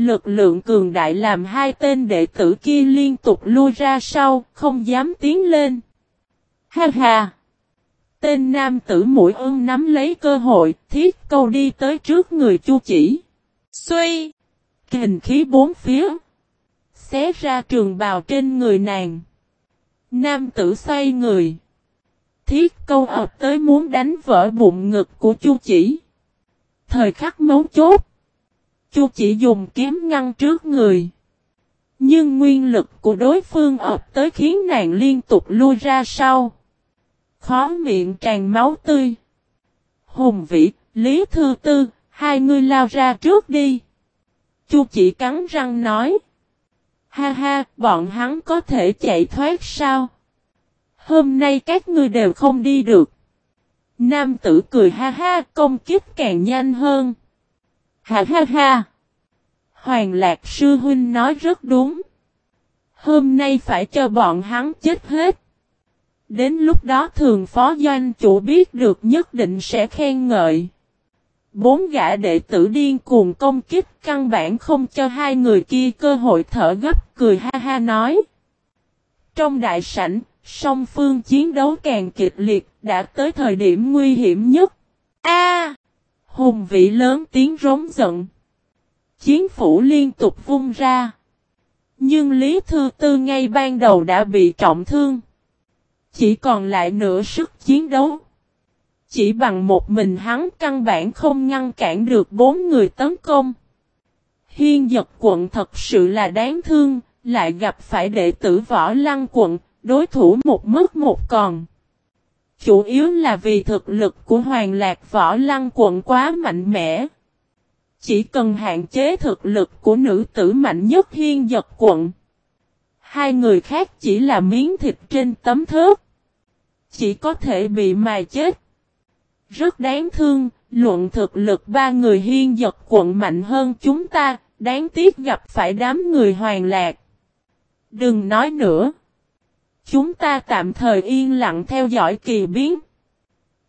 Lực lượng cường đại làm hai tên đệ tử kia liên tục lui ra sau, không dám tiến lên. Ha ha! Tên nam tử mũi ưng nắm lấy cơ hội, thiết câu đi tới trước người chu chỉ. Xuy! Kình khí bốn phía. Xé ra trường bào trên người nàng. Nam tử xoay người. Thiết câu ập tới muốn đánh vỡ bụng ngực của chu chỉ. Thời khắc mấu chốt. Chu chỉ dùng kiếm ngăn trước người. Nhưng nguyên lực của đối phương ập tới khiến nàng liên tục lui ra sau. Khó miệng tràn máu tươi. Hùng vĩ, Lý Thư Tư, hai người lao ra trước đi. Chu chỉ cắn răng nói. Ha ha, bọn hắn có thể chạy thoát sao? Hôm nay các ngươi đều không đi được. Nam tử cười ha ha, công kiếp càng nhanh hơn. Ha ha ha. Hoàng Lạc Sư Huynh nói rất đúng. Hôm nay phải cho bọn hắn chết hết. Đến lúc đó thường phó doanh chủ biết được nhất định sẽ khen ngợi. Bốn gã đệ tử điên cuồng công kích căn bản không cho hai người kia cơ hội thở gấp cười ha ha nói. Trong đại sảnh, song phương chiến đấu càng kịch liệt đã tới thời điểm nguy hiểm nhất. A! Hùng vị lớn tiếng rống giận. Chiến phủ liên tục vung ra. Nhưng Lý Thư Tư ngay ban đầu đã bị trọng thương. Chỉ còn lại nửa sức chiến đấu. Chỉ bằng một mình hắn căn bản không ngăn cản được bốn người tấn công. Hiên giật quận thật sự là đáng thương, lại gặp phải đệ tử võ lăng quận, đối thủ một mất một còn. Chủ yếu là vì thực lực của Hoàng Lạc võ lăng quận quá mạnh mẽ. Chỉ cần hạn chế thực lực của nữ tử mạnh nhất hiên giật quận. Hai người khác chỉ là miếng thịt trên tấm thớt. Chỉ có thể bị mài chết. Rất đáng thương, luận thực lực ba người hiên giật quận mạnh hơn chúng ta, đáng tiếc gặp phải đám người hoàng lạc. Đừng nói nữa. Chúng ta tạm thời yên lặng theo dõi kỳ biến.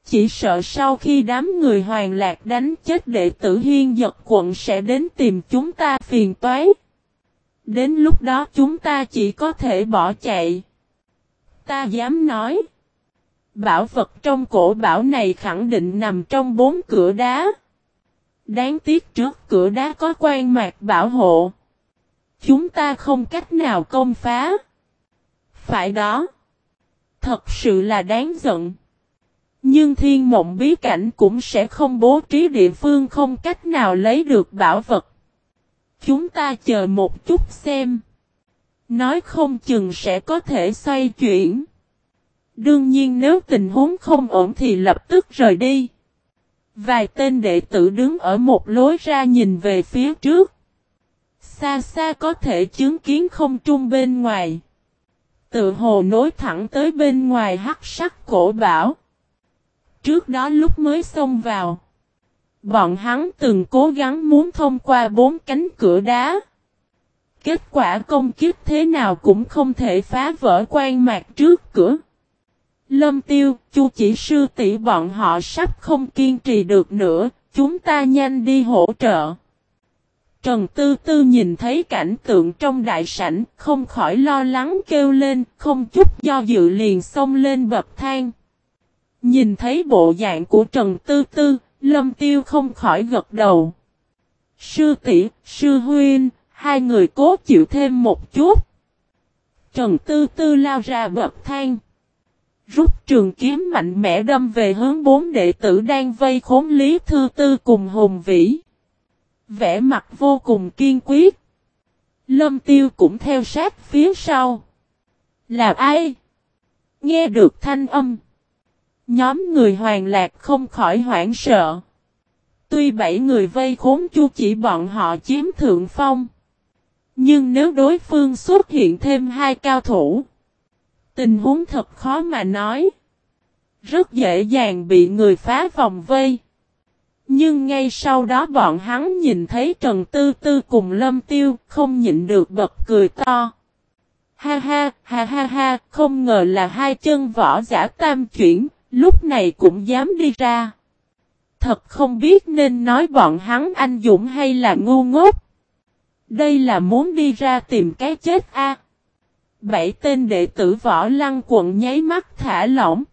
Chỉ sợ sau khi đám người hoàng lạc đánh chết đệ tử hiên giật quận sẽ đến tìm chúng ta phiền toái. Đến lúc đó chúng ta chỉ có thể bỏ chạy. Ta dám nói. Bảo vật trong cổ bảo này khẳng định nằm trong bốn cửa đá. Đáng tiếc trước cửa đá có quan mạc bảo hộ. Chúng ta không cách nào công phá. Phải đó. Thật sự là đáng giận. Nhưng thiên mộng bí cảnh cũng sẽ không bố trí địa phương không cách nào lấy được bảo vật. Chúng ta chờ một chút xem. Nói không chừng sẽ có thể xoay chuyển. Đương nhiên nếu tình huống không ổn thì lập tức rời đi. Vài tên đệ tử đứng ở một lối ra nhìn về phía trước. Xa xa có thể chứng kiến không trung bên ngoài. Tự hồ nối thẳng tới bên ngoài hắc sắc cổ bảo. Trước đó lúc mới xông vào. Bọn hắn từng cố gắng muốn thông qua bốn cánh cửa đá. Kết quả công kiếp thế nào cũng không thể phá vỡ quan mạc trước cửa. Lâm tiêu, chu chỉ sư tỷ bọn họ sắp không kiên trì được nữa, chúng ta nhanh đi hỗ trợ. Trần Tư Tư nhìn thấy cảnh tượng trong đại sảnh, không khỏi lo lắng kêu lên, không chút do dự liền xông lên bậc thang. Nhìn thấy bộ dạng của Trần Tư Tư, Lâm Tiêu không khỏi gật đầu. Sư tỷ, sư huynh, hai người cố chịu thêm một chút. Trần Tư Tư lao ra bậc thang. Rút trường kiếm mạnh mẽ đâm về hướng bốn đệ tử đang vây khốn Lý Thư Tư cùng Hùng Vĩ vẻ mặt vô cùng kiên quyết. Lâm Tiêu cũng theo sát phía sau. Là ai? Nghe được thanh âm. Nhóm người hoàng lạc không khỏi hoảng sợ. Tuy bảy người vây khốn chu chỉ bọn họ chiếm thượng phong. Nhưng nếu đối phương xuất hiện thêm hai cao thủ. Tình huống thật khó mà nói. Rất dễ dàng bị người phá vòng vây. Nhưng ngay sau đó bọn hắn nhìn thấy Trần Tư Tư cùng Lâm Tiêu không nhịn được bật cười to. Ha ha, ha ha ha, không ngờ là hai chân võ giả tam chuyển, lúc này cũng dám đi ra. Thật không biết nên nói bọn hắn anh dũng hay là ngu ngốc. Đây là muốn đi ra tìm cái chết a. Bảy tên đệ tử võ lăng quận nháy mắt thả lỏng.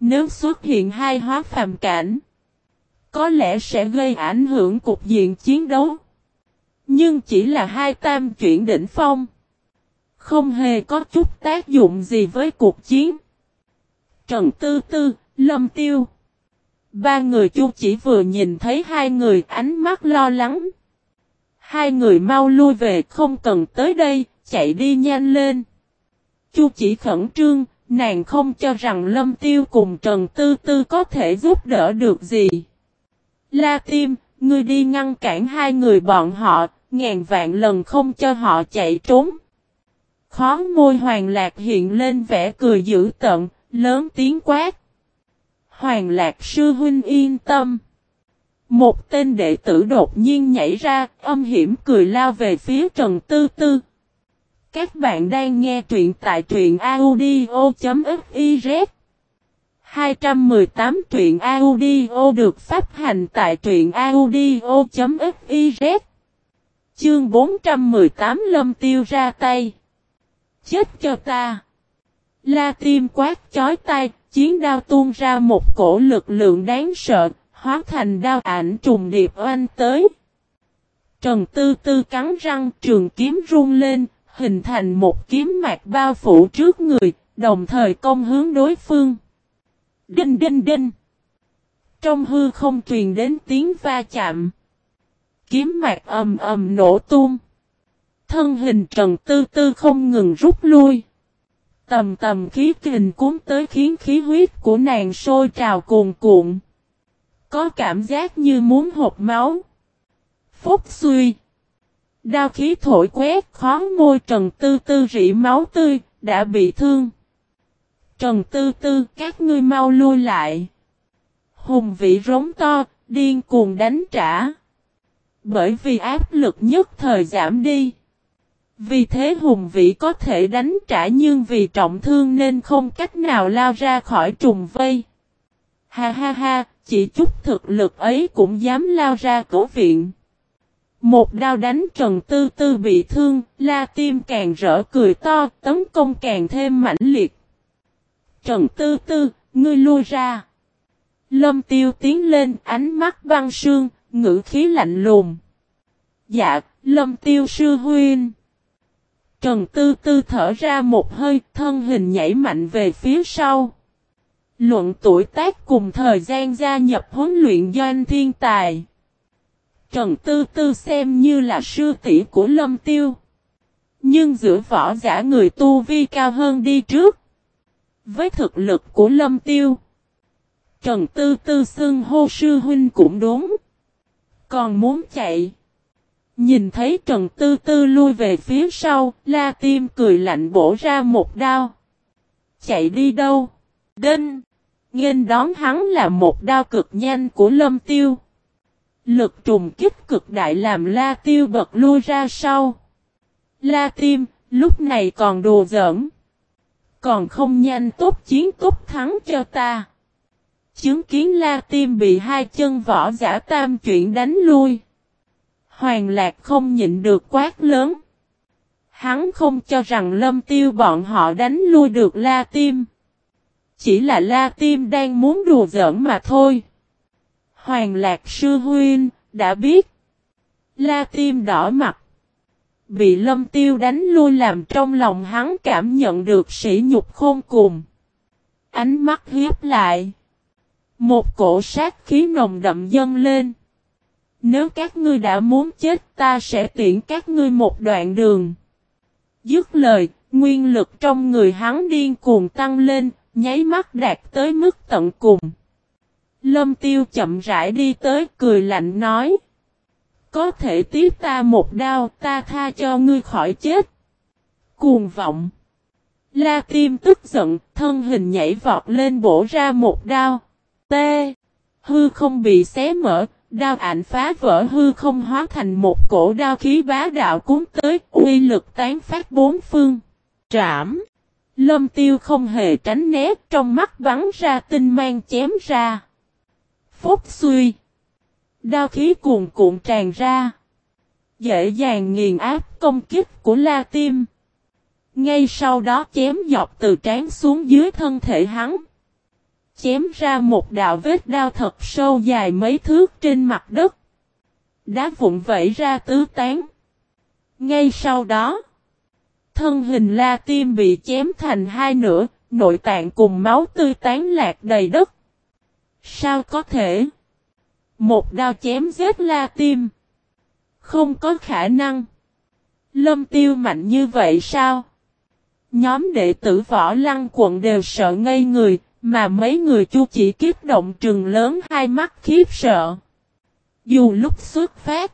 Nếu xuất hiện hai hóa phàm cảnh, có lẽ sẽ gây ảnh hưởng cục diện chiến đấu. Nhưng chỉ là hai tam chuyển đỉnh phong. Không hề có chút tác dụng gì với cuộc chiến. Trần Tư Tư, Lâm Tiêu. Ba người chu chỉ vừa nhìn thấy hai người ánh mắt lo lắng. Hai người mau lui về không cần tới đây, chạy đi nhanh lên. Chu chỉ khẩn trương, nàng không cho rằng Lâm Tiêu cùng Trần Tư Tư có thể giúp đỡ được gì. La Tim, ngươi đi ngăn cản hai người bọn họ, ngàn vạn lần không cho họ chạy trốn. Khó môi hoàng lạc hiện lên vẻ cười dữ tận, lớn tiếng quát. Hoàng lạc sư huynh yên tâm. Một tên đệ tử đột nhiên nhảy ra, âm hiểm cười lao về phía Trần Tư Tư. Các bạn đang nghe truyện tại truyện audio.fif 218 truyện audio được phát hành tại truyện audio.fiz Chương 418 Lâm Tiêu ra tay. Chết cho ta. La tim quát chói tay, chiến đao tuôn ra một cổ lực lượng đáng sợ, hóa thành đao ảnh trùng điệp oanh tới. Trần Tư Tư cắn răng trường kiếm rung lên, hình thành một kiếm mạc bao phủ trước người, đồng thời công hướng đối phương. Đinh đinh đinh. Trong hư không truyền đến tiếng va chạm. Kiếm mạc ầm ầm nổ tung. Thân hình Trần Tư Tư không ngừng rút lui. Tầm tầm khí kình cuốn tới khiến khí huyết của nàng sôi trào cuồn cuộn. Có cảm giác như muốn hộp máu. Phúc suy. Đao khí thổi quét khó môi Trần Tư Tư rỉ máu tươi, đã bị thương. Trần Tư Tư, các ngươi mau lui lại. Hùng vĩ rống to, điên cuồng đánh trả. Bởi vì áp lực nhất thời giảm đi. Vì thế hùng vĩ có thể đánh trả nhưng vì trọng thương nên không cách nào lao ra khỏi trùng vây. Ha ha ha, chỉ chút thực lực ấy cũng dám lao ra cổ viện. Một đao đánh Trần Tư Tư bị thương, la tim càng rỡ cười to, tấn công càng thêm mãnh liệt. Trần Tư Tư, ngươi lui ra. Lâm tiêu tiến lên ánh mắt băng sương, ngữ khí lạnh lùng. Dạ, lâm tiêu sư huynh. Trần Tư Tư thở ra một hơi, thân hình nhảy mạnh về phía sau. Luận tuổi tác cùng thời gian gia nhập huấn luyện doanh thiên tài. Trần Tư Tư xem như là sư tỷ của Lâm Tiêu. Nhưng giữa võ giả người tu vi cao hơn đi trước. Với thực lực của Lâm Tiêu. Trần Tư Tư xưng hô sư huynh cũng đúng. Còn muốn chạy. Nhìn thấy Trần Tư Tư lui về phía sau, La Tim cười lạnh bổ ra một đao. Chạy đi đâu? Đinh! Nghênh đón hắn là một đao cực nhanh của Lâm Tiêu. Lực trùng kích cực đại làm La Tiêu bật lui ra sau. La Tim, lúc này còn đồ giỡn. Còn không nhanh tốt chiến tốt thắng cho ta. Chứng kiến La Tim bị hai chân võ giả tam chuyển đánh lui. Hoàng Lạc không nhịn được quát lớn. Hắn không cho rằng lâm tiêu bọn họ đánh lui được La Tim. Chỉ là La Tim đang muốn đùa giỡn mà thôi. Hoàng Lạc Sư Huynh, đã biết. La Tim đỏ mặt. Bị lâm tiêu đánh lui làm trong lòng hắn cảm nhận được sỉ nhục khôn cùng. Ánh mắt hiếp lại. Một cổ sát khí nồng đậm dâng lên. Nếu các ngươi đã muốn chết ta sẽ tiễn các ngươi một đoạn đường. Dứt lời, nguyên lực trong người hắn điên cuồng tăng lên, nháy mắt đạt tới mức tận cùng. Lâm tiêu chậm rãi đi tới cười lạnh nói. Có thể tiếp ta một đao ta tha cho ngươi khỏi chết. Cuồng vọng. La tim tức giận, thân hình nhảy vọt lên bổ ra một đao. T. Hư không bị xé mở, đao ảnh phá vỡ hư không hóa thành một cổ đao khí bá đạo cuốn tới, uy lực tán phát bốn phương. Trảm. Lâm tiêu không hề tránh né, trong mắt bắn ra tinh mang chém ra. Phúc suy. Đao khí cuồn cuộn tràn ra. Dễ dàng nghiền áp công kích của La Tim. Ngay sau đó chém dọc từ trán xuống dưới thân thể hắn. Chém ra một đạo vết đao thật sâu dài mấy thước trên mặt đất. Đá vụn vẩy ra tứ tán. Ngay sau đó, thân hình La Tim bị chém thành hai nửa, nội tạng cùng máu tươi tán lạc đầy đất. Sao có thể? Một đao chém giết La Tim. Không có khả năng. Lâm tiêu mạnh như vậy sao? Nhóm đệ tử võ lăng quận đều sợ ngây người, mà mấy người chu chỉ kiếp động trừng lớn hai mắt khiếp sợ. Dù lúc xuất phát,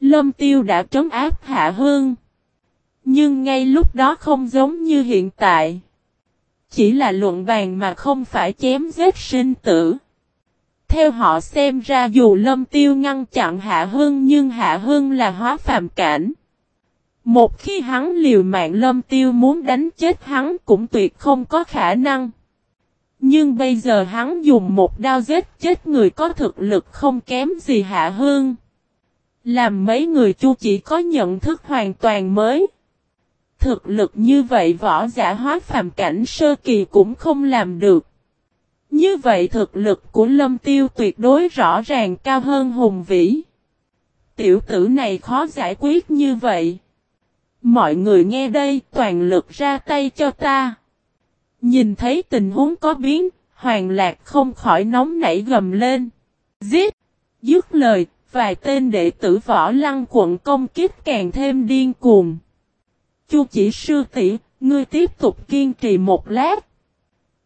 Lâm tiêu đã trấn áp hạ hương. Nhưng ngay lúc đó không giống như hiện tại. Chỉ là luận bàn mà không phải chém giết sinh tử. Theo họ xem ra dù lâm tiêu ngăn chặn hạ hương nhưng hạ hương là hóa phàm cảnh. Một khi hắn liều mạng lâm tiêu muốn đánh chết hắn cũng tuyệt không có khả năng. Nhưng bây giờ hắn dùng một đao giết chết người có thực lực không kém gì hạ hương. Làm mấy người chu chỉ có nhận thức hoàn toàn mới. Thực lực như vậy võ giả hóa phàm cảnh sơ kỳ cũng không làm được. Như vậy thực lực của lâm tiêu tuyệt đối rõ ràng cao hơn hùng vĩ. Tiểu tử này khó giải quyết như vậy. Mọi người nghe đây toàn lực ra tay cho ta. Nhìn thấy tình huống có biến, Hoàng Lạc không khỏi nóng nảy gầm lên. Giết! Dứt lời, vài tên đệ tử võ lăng quận công kích càng thêm điên cuồng. Chu chỉ sư tỷ, ngươi tiếp tục kiên trì một lát.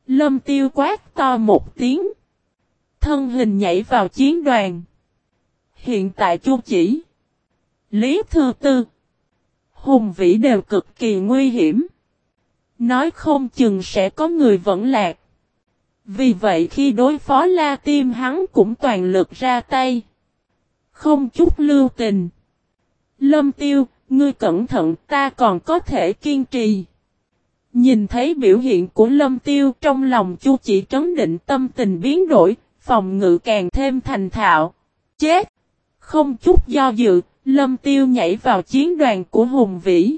Lâm tiêu quát to một tiếng. Thân hình nhảy vào chiến đoàn. Hiện tại chu chỉ. Lý Thư Tư. Hùng vĩ đều cực kỳ nguy hiểm. Nói không chừng sẽ có người vẫn lạc. Vì vậy khi đối phó La Tim hắn cũng toàn lực ra tay. Không chút lưu tình. Lâm Tiêu, ngươi cẩn thận ta còn có thể kiên trì. Nhìn thấy biểu hiện của Lâm Tiêu trong lòng Chu chỉ trấn định tâm tình biến đổi, phòng ngự càng thêm thành thạo. Chết! Không chút do dự, Lâm Tiêu nhảy vào chiến đoàn của Hùng Vĩ.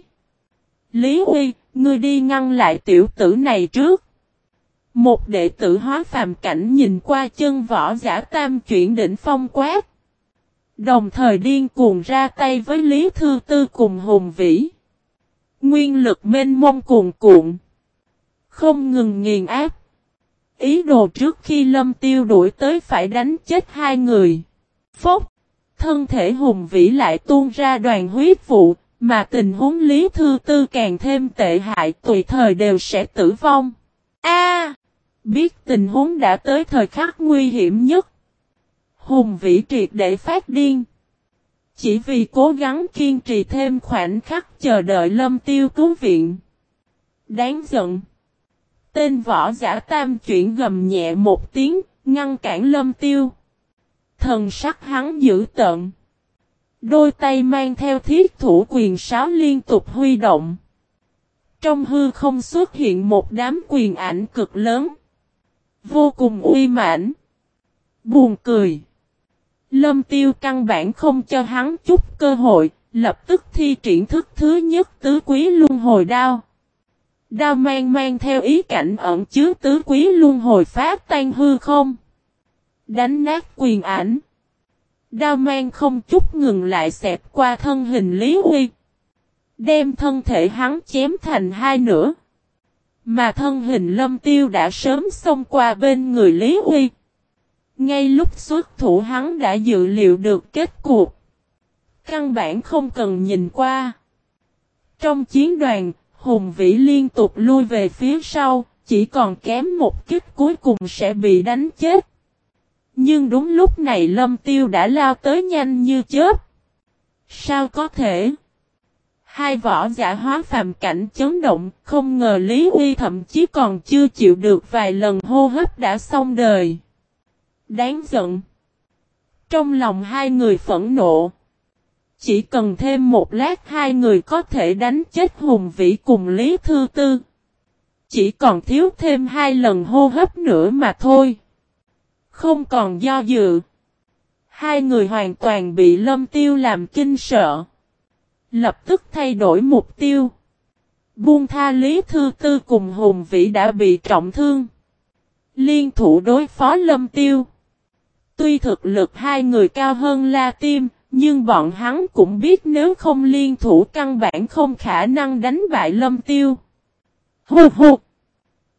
Lý Huy, ngươi đi ngăn lại tiểu tử này trước. Một đệ tử hóa phàm cảnh nhìn qua chân võ giả tam chuyển đỉnh phong quát. Đồng thời điên cuồng ra tay với Lý Thư Tư cùng Hùng Vĩ. Nguyên lực mênh mông cuồn cuộn. Không ngừng nghiền áp. Ý đồ trước khi lâm tiêu đuổi tới phải đánh chết hai người. Phốc. Thân thể hùng vĩ lại tuôn ra đoàn huyết vụ, mà tình huống Lý Thư Tư càng thêm tệ hại tùy thời đều sẽ tử vong. A, Biết tình huống đã tới thời khắc nguy hiểm nhất. Hùng vĩ triệt để phát điên. Chỉ vì cố gắng kiên trì thêm khoảnh khắc chờ đợi lâm tiêu cứu viện. Đáng giận. Tên võ giả tam chuyển gầm nhẹ một tiếng, ngăn cản lâm tiêu. Thần sắc hắn dữ tận. Đôi tay mang theo thiết thủ quyền sáo liên tục huy động. Trong hư không xuất hiện một đám quyền ảnh cực lớn. Vô cùng uy mãnh. Buồn cười. Lâm tiêu căn bản không cho hắn chút cơ hội, lập tức thi triển thức thứ nhất tứ quý luân hồi đao. Đao mang mang theo ý cảnh ẩn chứa tứ quý luân hồi phát tan hư không. Đánh nát quyền ảnh. Đao mang không chút ngừng lại xẹp qua thân hình Lý Huy. Đem thân thể hắn chém thành hai nửa. Mà thân hình lâm tiêu đã sớm xông qua bên người Lý Huy. Ngay lúc xuất thủ hắn đã dự liệu được kết cuộc. Căn bản không cần nhìn qua. Trong chiến đoàn, Hùng Vĩ liên tục lui về phía sau, chỉ còn kém một kích cuối cùng sẽ bị đánh chết. Nhưng đúng lúc này Lâm Tiêu đã lao tới nhanh như chớp. Sao có thể? Hai võ giả hóa phàm cảnh chấn động, không ngờ Lý Uy thậm chí còn chưa chịu được vài lần hô hấp đã xong đời. Đáng giận. Trong lòng hai người phẫn nộ. Chỉ cần thêm một lát hai người có thể đánh chết Hùng Vĩ cùng Lý Thư Tư. Chỉ còn thiếu thêm hai lần hô hấp nữa mà thôi. Không còn do dự. Hai người hoàn toàn bị lâm tiêu làm kinh sợ. Lập tức thay đổi mục tiêu. Buông tha Lý Thư Tư cùng Hùng Vĩ đã bị trọng thương. Liên thủ đối phó lâm tiêu. Tuy thực lực hai người cao hơn La Tim, nhưng bọn hắn cũng biết nếu không liên thủ căn bản không khả năng đánh bại lâm tiêu. Hù hù!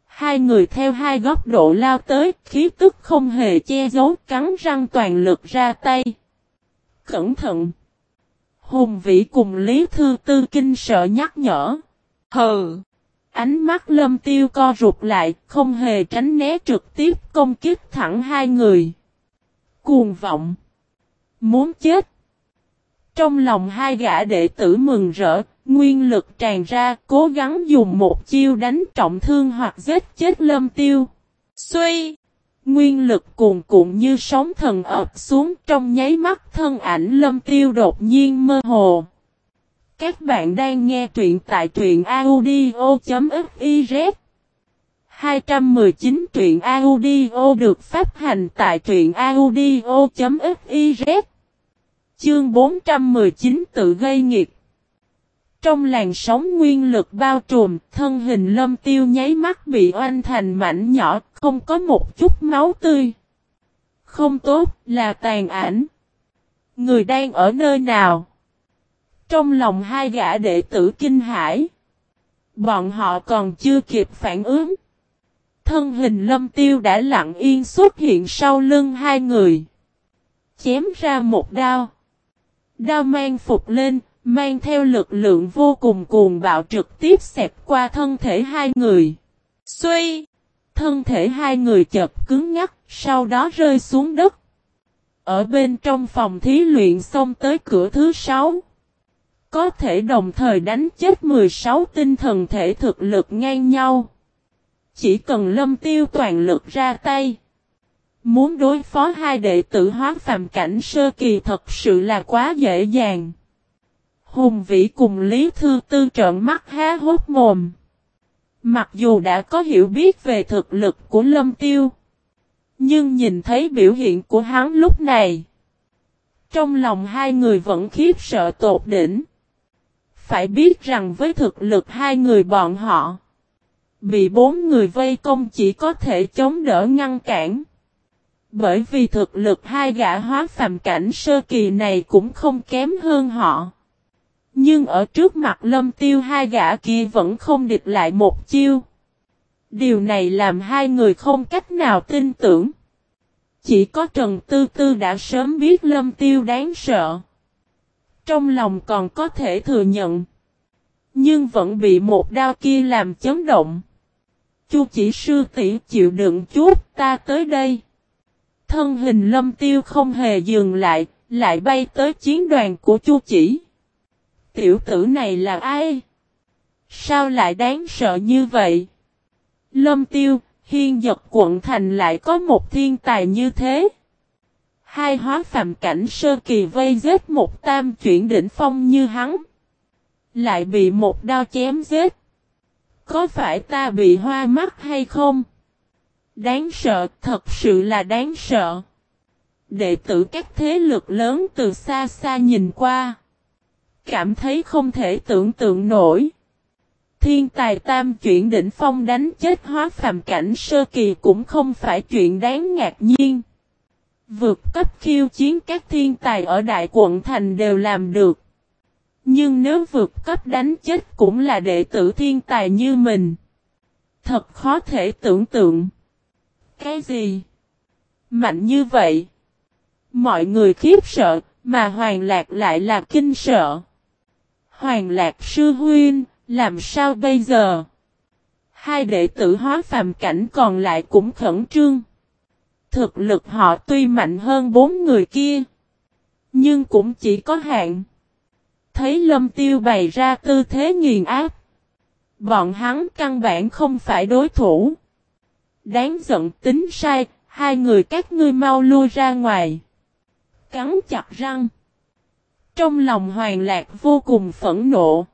Hai người theo hai góc độ lao tới, khí tức không hề che giấu, cắn răng toàn lực ra tay. Cẩn thận! Hùng vĩ cùng Lý Thư Tư kinh sợ nhắc nhở. Hừ! Ánh mắt lâm tiêu co rụt lại, không hề tránh né trực tiếp công kích thẳng hai người. Cuồng vọng! Muốn chết! Trong lòng hai gã đệ tử mừng rỡ, nguyên lực tràn ra, cố gắng dùng một chiêu đánh trọng thương hoặc giết chết lâm tiêu. Suy! Nguyên lực cuồn cuộn như sóng thần ập xuống trong nháy mắt thân ảnh lâm tiêu đột nhiên mơ hồ. Các bạn đang nghe truyện tại truyện audio.fif 219 truyện audio được phát hành tại truyện audio.fiz Chương 419 tự gây nghiệt Trong làn sóng nguyên lực bao trùm, thân hình lâm tiêu nháy mắt bị oanh thành mảnh nhỏ, không có một chút máu tươi. Không tốt, là tàn ảnh. Người đang ở nơi nào? Trong lòng hai gã đệ tử kinh hải. Bọn họ còn chưa kịp phản ứng. Thân hình lâm tiêu đã lặng yên xuất hiện sau lưng hai người. Chém ra một đao. Đao mang phục lên, mang theo lực lượng vô cùng cuồng bạo trực tiếp xẹp qua thân thể hai người. Xuy! Thân thể hai người chật cứng ngắc, sau đó rơi xuống đất. Ở bên trong phòng thí luyện xong tới cửa thứ sáu. Có thể đồng thời đánh chết 16 tinh thần thể thực lực ngang nhau. Chỉ cần lâm tiêu toàn lực ra tay. Muốn đối phó hai đệ tử hóa phàm cảnh sơ kỳ thật sự là quá dễ dàng. Hùng vĩ cùng Lý Thư Tư trợn mắt há hốt mồm. Mặc dù đã có hiểu biết về thực lực của Lâm Tiêu. Nhưng nhìn thấy biểu hiện của hắn lúc này. Trong lòng hai người vẫn khiếp sợ tột đỉnh. Phải biết rằng với thực lực hai người bọn họ. Bị bốn người vây công chỉ có thể chống đỡ ngăn cản. Bởi vì thực lực hai gã hóa phàm cảnh sơ kỳ này cũng không kém hơn họ. Nhưng ở trước mặt lâm tiêu hai gã kia vẫn không địch lại một chiêu. Điều này làm hai người không cách nào tin tưởng. Chỉ có Trần Tư Tư đã sớm biết lâm tiêu đáng sợ. Trong lòng còn có thể thừa nhận. Nhưng vẫn bị một đao kia làm chấn động. Chu chỉ sư tỷ chịu đựng chút ta tới đây. Thân hình lâm tiêu không hề dừng lại, lại bay tới chiến đoàn của chu chỉ. Tiểu tử này là ai? Sao lại đáng sợ như vậy? Lâm tiêu, hiên giật quận thành lại có một thiên tài như thế. Hai hóa phạm cảnh sơ kỳ vây giết một tam chuyển đỉnh phong như hắn. Lại bị một đao chém giết. Có phải ta bị hoa mắt hay không? Đáng sợ, thật sự là đáng sợ. Đệ tử các thế lực lớn từ xa xa nhìn qua. Cảm thấy không thể tưởng tượng nổi. Thiên tài tam chuyển đỉnh phong đánh chết hóa phàm cảnh sơ kỳ cũng không phải chuyện đáng ngạc nhiên. Vượt cấp khiêu chiến các thiên tài ở đại quận thành đều làm được. Nhưng nếu vượt cấp đánh chết cũng là đệ tử thiên tài như mình. Thật khó thể tưởng tượng. Cái gì? Mạnh như vậy. Mọi người khiếp sợ, mà Hoàng Lạc lại là kinh sợ. Hoàng Lạc sư huyên làm sao bây giờ? Hai đệ tử hóa phàm cảnh còn lại cũng khẩn trương. Thực lực họ tuy mạnh hơn bốn người kia. Nhưng cũng chỉ có hạn. Thấy lâm tiêu bày ra tư thế nghiền áp. Bọn hắn căn bản không phải đối thủ. Đáng giận tính sai, hai người các ngươi mau lui ra ngoài. Cắn chặt răng. Trong lòng hoàng lạc vô cùng phẫn nộ.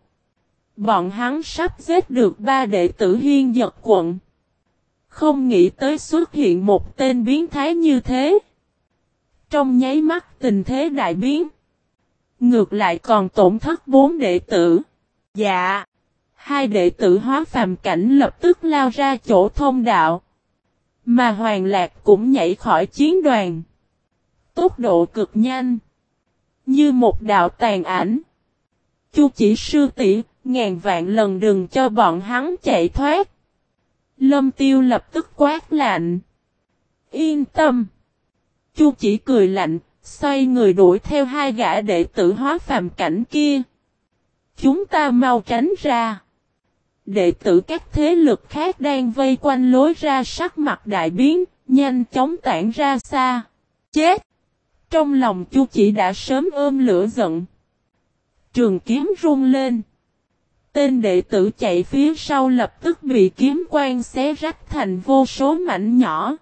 Bọn hắn sắp giết được ba đệ tử hiên giật quận. Không nghĩ tới xuất hiện một tên biến thái như thế. Trong nháy mắt tình thế đại biến. Ngược lại còn tổn thất bốn đệ tử. Dạ. Hai đệ tử hóa phàm cảnh lập tức lao ra chỗ thông đạo. Mà Hoàng Lạc cũng nhảy khỏi chiến đoàn. Tốc độ cực nhanh. Như một đạo tàn ảnh. Chu chỉ sư tỷ ngàn vạn lần đừng cho bọn hắn chạy thoát. Lâm tiêu lập tức quát lạnh. Yên tâm. Chu chỉ cười lạnh, xoay người đuổi theo hai gã đệ tử hóa phàm cảnh kia. Chúng ta mau tránh ra. Đệ tử các thế lực khác đang vây quanh lối ra sắc mặt đại biến, nhanh chóng tản ra xa. Chết! Trong lòng chu chỉ đã sớm ôm lửa giận. Trường kiếm rung lên. Tên đệ tử chạy phía sau lập tức bị kiếm quang xé rách thành vô số mảnh nhỏ.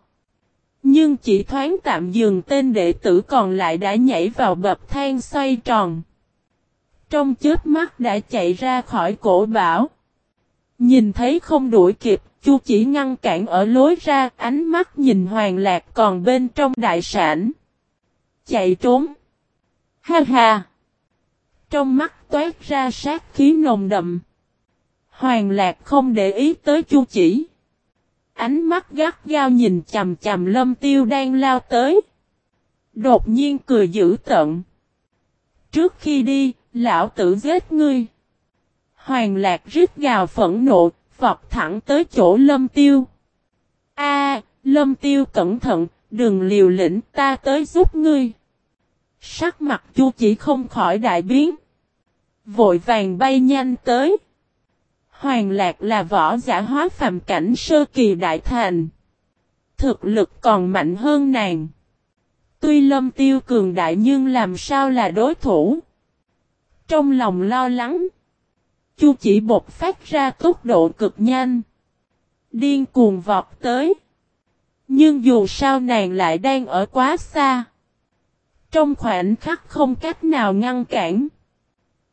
Nhưng chỉ thoáng tạm dừng tên đệ tử còn lại đã nhảy vào bập thang xoay tròn. Trong chết mắt đã chạy ra khỏi cổ bảo. Nhìn thấy không đuổi kịp, Chu chỉ ngăn cản ở lối ra, ánh mắt nhìn Hoàng Lạc còn bên trong đại sản. Chạy trốn. Ha ha. Trong mắt toát ra sát khí nồng đậm. Hoàng Lạc không để ý tới Chu chỉ. Ánh mắt gắt gao nhìn chầm chầm lâm tiêu đang lao tới. Đột nhiên cười dữ tận. Trước khi đi, lão tử giết ngươi. Hoàng lạc rít gào phẫn nộ, vọt thẳng tới chỗ lâm tiêu. A, lâm tiêu cẩn thận, đừng liều lĩnh ta tới giúp ngươi. Sắc mặt chu chỉ không khỏi đại biến. Vội vàng bay nhanh tới. Hoàng Lạc là võ giả hóa phàm cảnh sơ kỳ đại thành. Thực lực còn mạnh hơn nàng. Tuy lâm tiêu cường đại nhưng làm sao là đối thủ. Trong lòng lo lắng. Chu chỉ bột phát ra tốc độ cực nhanh. Điên cuồng vọt tới. Nhưng dù sao nàng lại đang ở quá xa. Trong khoảnh khắc không cách nào ngăn cản.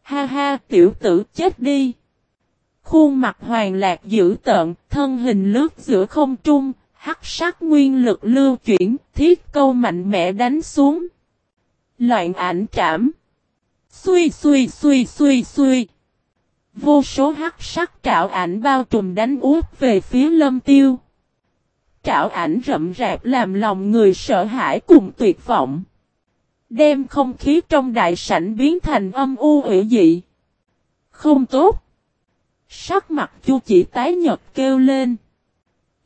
Ha ha, tiểu tử, chết đi. Khuôn mặt hoàng lạc dữ tợn, thân hình lướt giữa không trung, hắc sắc nguyên lực lưu chuyển, thiết câu mạnh mẽ đánh xuống. Loạn ảnh trảm. Xuy xuy xuy xuy xuy. Vô số hắc sắc trạo ảnh bao trùm đánh úp về phía lâm tiêu. Trạo ảnh rậm rạp làm lòng người sợ hãi cùng tuyệt vọng. Đem không khí trong đại sảnh biến thành âm u ủy dị. Không tốt. Sắc mặt chu chỉ tái nhật kêu lên.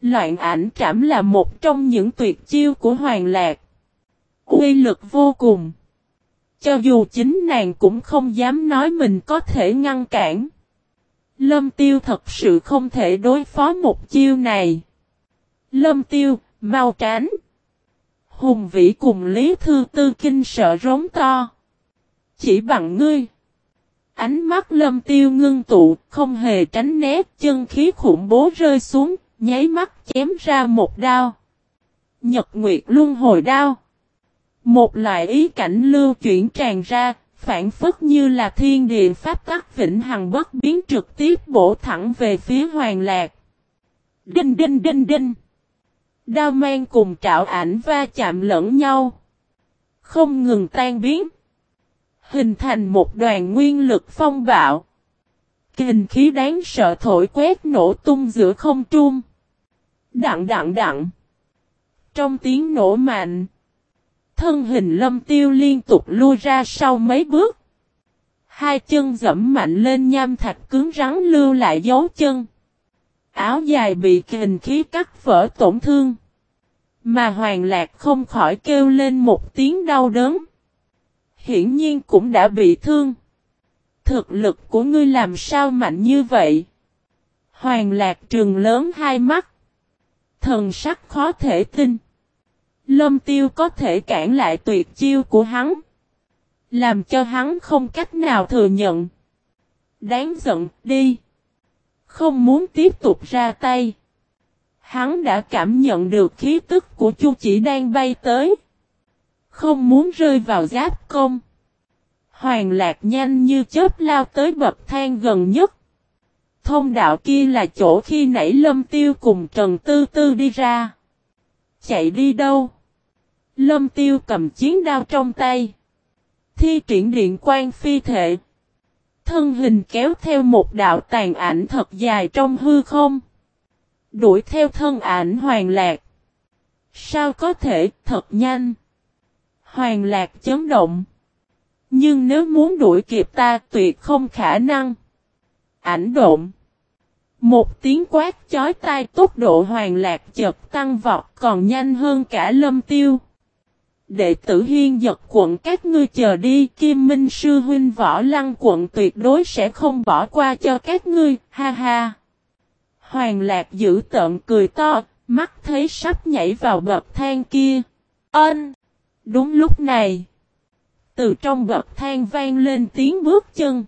Loạn ảnh trảm là một trong những tuyệt chiêu của Hoàng Lạc. quy lực vô cùng. Cho dù chính nàng cũng không dám nói mình có thể ngăn cản. Lâm tiêu thật sự không thể đối phó một chiêu này. Lâm tiêu, mau tránh. Hùng vĩ cùng Lý Thư Tư kinh sợ rống to. Chỉ bằng ngươi. Ánh mắt lâm tiêu ngưng tụ, không hề tránh né, chân khí khủng bố rơi xuống, nháy mắt chém ra một đao. Nhật Nguyệt luân hồi đao. Một loại ý cảnh lưu chuyển tràn ra, phản phất như là thiên địa pháp tắc vĩnh hằng bất biến trực tiếp bổ thẳng về phía hoàng lạc. Đinh đinh đinh đinh. Đao mang cùng trạo ảnh va chạm lẫn nhau. Không ngừng tan biến. Hình thành một đoàn nguyên lực phong bạo. Kình khí đáng sợ thổi quét nổ tung giữa không trung. Đặng đặng đặng. Trong tiếng nổ mạnh. Thân hình lâm tiêu liên tục lui ra sau mấy bước. Hai chân dẫm mạnh lên nham thạch cứng rắn lưu lại dấu chân. Áo dài bị kình khí cắt vỡ tổn thương. Mà hoàng lạc không khỏi kêu lên một tiếng đau đớn hiển nhiên cũng đã bị thương. Thực lực của ngươi làm sao mạnh như vậy? Hoàng lạc trường lớn hai mắt. Thần sắc khó thể tin. Lâm tiêu có thể cản lại tuyệt chiêu của hắn. Làm cho hắn không cách nào thừa nhận. Đáng giận, đi. Không muốn tiếp tục ra tay. Hắn đã cảm nhận được khí tức của Chu chỉ đang bay tới. Không muốn rơi vào giáp công. Hoàng lạc nhanh như chớp lao tới bậc thang gần nhất. Thông đạo kia là chỗ khi nãy lâm tiêu cùng Trần Tư Tư đi ra. Chạy đi đâu? Lâm tiêu cầm chiến đao trong tay. Thi triển điện quan phi thể, Thân hình kéo theo một đạo tàn ảnh thật dài trong hư không. Đuổi theo thân ảnh hoàng lạc. Sao có thể thật nhanh. Hoàng lạc chấn động. Nhưng nếu muốn đuổi kịp ta tuyệt không khả năng. Ảnh độn. Một tiếng quát chói tai tốc độ hoàng lạc chợt tăng vọt còn nhanh hơn cả lâm tiêu. Đệ tử hiên giật quận các ngươi chờ đi, Kim Minh Sư Huynh Võ Lăng quận tuyệt đối sẽ không bỏ qua cho các ngươi, ha ha. Hoàng Lạc giữ tợn cười to, mắt thấy sắp nhảy vào bậc thang kia. Ân! Đúng lúc này, từ trong bậc thang vang lên tiếng bước chân.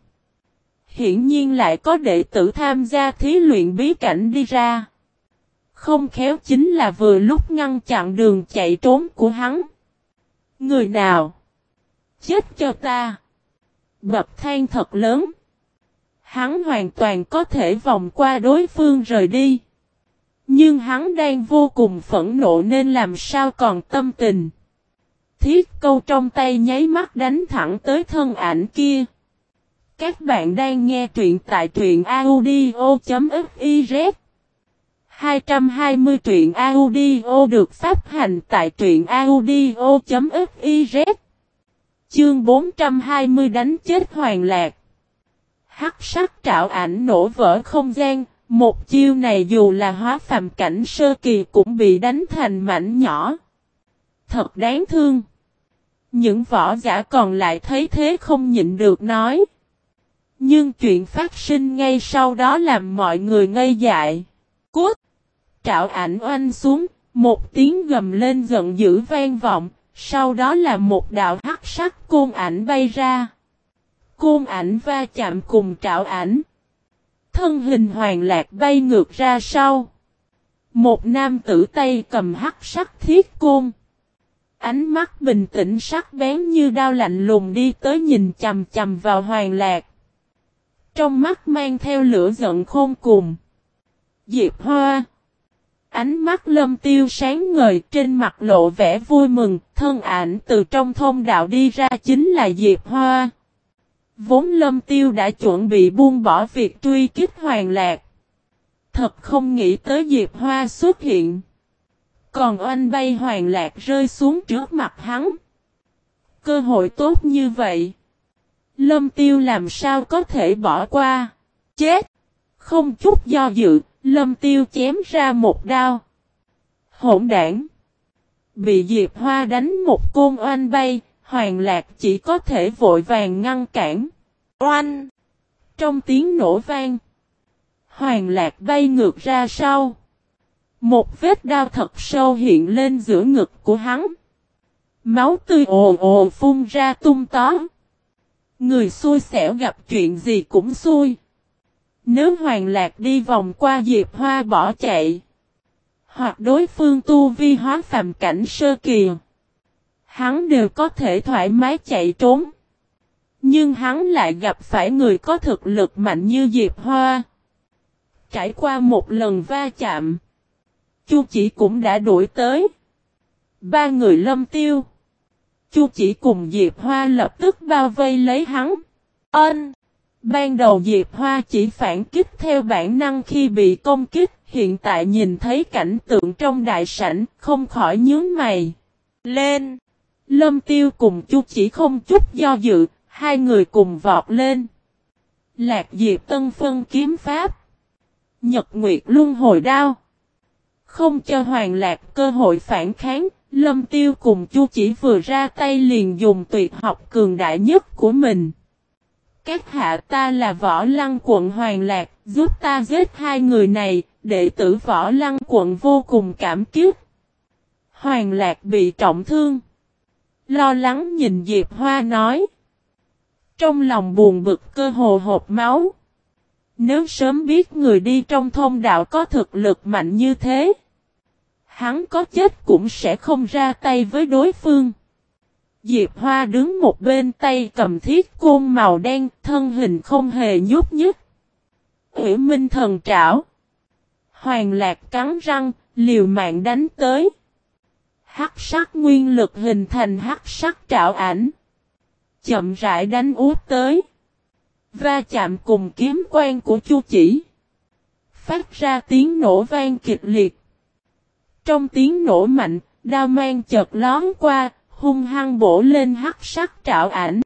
Hiển nhiên lại có đệ tử tham gia thí luyện bí cảnh đi ra. Không khéo chính là vừa lúc ngăn chặn đường chạy trốn của hắn. Người nào? Chết cho ta! Bậc thang thật lớn. Hắn hoàn toàn có thể vòng qua đối phương rời đi. Nhưng hắn đang vô cùng phẫn nộ nên làm sao còn tâm tình. Thiết câu trong tay nháy mắt đánh thẳng tới thân ảnh kia. Các bạn đang nghe truyện tại truyện audio.fiz 220 truyện audio được phát hành tại truyện audio.fiz Chương 420 đánh chết Hoàng Lạc Hắc sắc trạo ảnh nổ vỡ không gian, một chiêu này dù là hóa phàm cảnh sơ kỳ cũng bị đánh thành mảnh nhỏ. Thật đáng thương. Những võ giả còn lại thấy thế không nhịn được nói. Nhưng chuyện phát sinh ngay sau đó làm mọi người ngây dại. Cút! Trạo ảnh oanh xuống, một tiếng gầm lên giận dữ vang vọng, sau đó là một đạo hắc sắc côn ảnh bay ra. Côn ảnh va chạm cùng trạo ảnh. Thân hình hoàng lạc bay ngược ra sau. Một nam tử tay cầm hắc sắc thiết côn. Ánh mắt bình tĩnh sắc bén như đao lạnh lùng đi tới nhìn chầm chầm vào hoàng lạc. Trong mắt mang theo lửa giận khôn cùng. Diệp Hoa. Ánh mắt lâm tiêu sáng ngời trên mặt lộ vẻ vui mừng, thân ảnh từ trong thông đạo đi ra chính là Diệp Hoa. Vốn lâm tiêu đã chuẩn bị buông bỏ việc truy kích hoàng lạc. Thật không nghĩ tới Diệp Hoa xuất hiện. Còn oanh bay hoàng lạc rơi xuống trước mặt hắn. Cơ hội tốt như vậy. Lâm tiêu làm sao có thể bỏ qua. Chết! Không chút do dự, lâm tiêu chém ra một đao. Hỗn đảng! Bị Diệp Hoa đánh một côn oanh bay, Hoàng Lạc chỉ có thể vội vàng ngăn cản. Oanh! Trong tiếng nổ vang, Hoàng Lạc bay ngược ra sau. Một vết đao thật sâu hiện lên giữa ngực của hắn. Máu tươi ồ ồ phun ra tung tóm. Người xui xẻo gặp chuyện gì cũng xui. Nếu Hoàng Lạc đi vòng qua Diệp Hoa bỏ chạy. Hoặc đối phương tu vi hóa phàm cảnh sơ kỳ. Hắn đều có thể thoải mái chạy trốn. Nhưng hắn lại gặp phải người có thực lực mạnh như Diệp Hoa. Trải qua một lần va chạm. Chu chỉ cũng đã đuổi tới. Ba người lâm tiêu. Chu chỉ cùng Diệp Hoa lập tức bao vây lấy hắn. Ân. Ban đầu Diệp Hoa chỉ phản kích theo bản năng khi bị công kích, hiện tại nhìn thấy cảnh tượng trong đại sảnh, không khỏi nhướng mày. Lên! Lâm Tiêu cùng Chu chỉ không chút do dự, hai người cùng vọt lên. Lạc Diệp Tân phân kiếm pháp. Nhật Nguyệt Luân hồi đao. Không cho Hoàng Lạc cơ hội phản kháng, Lâm Tiêu cùng Chu chỉ vừa ra tay liền dùng tuyệt học cường đại nhất của mình. Các hạ ta là võ lăng quận Hoàng Lạc, giúp ta giết hai người này, đệ tử võ lăng quận vô cùng cảm kích. Hoàng Lạc bị trọng thương. Lo lắng nhìn Diệp Hoa nói. Trong lòng buồn bực cơ hồ hộp máu. Nếu sớm biết người đi trong thông đạo có thực lực mạnh như thế. Hắn có chết cũng sẽ không ra tay với đối phương. Diệp Hoa đứng một bên tay cầm thiết côn màu đen, thân hình không hề nhúc nhích. Ủy Minh thần trảo. Hoàng Lạc cắn răng, liều mạng đánh tới. Hắc sắc nguyên lực hình thành hắc sắc trảo ảnh. Chậm rãi đánh út tới. Va chạm cùng kiếm quan của Chu Chỉ. Phát ra tiếng nổ vang kịch liệt. Trong tiếng nổ mạnh, đao mang chợt lón qua, hung hăng bổ lên hắc sắc trảo ảnh.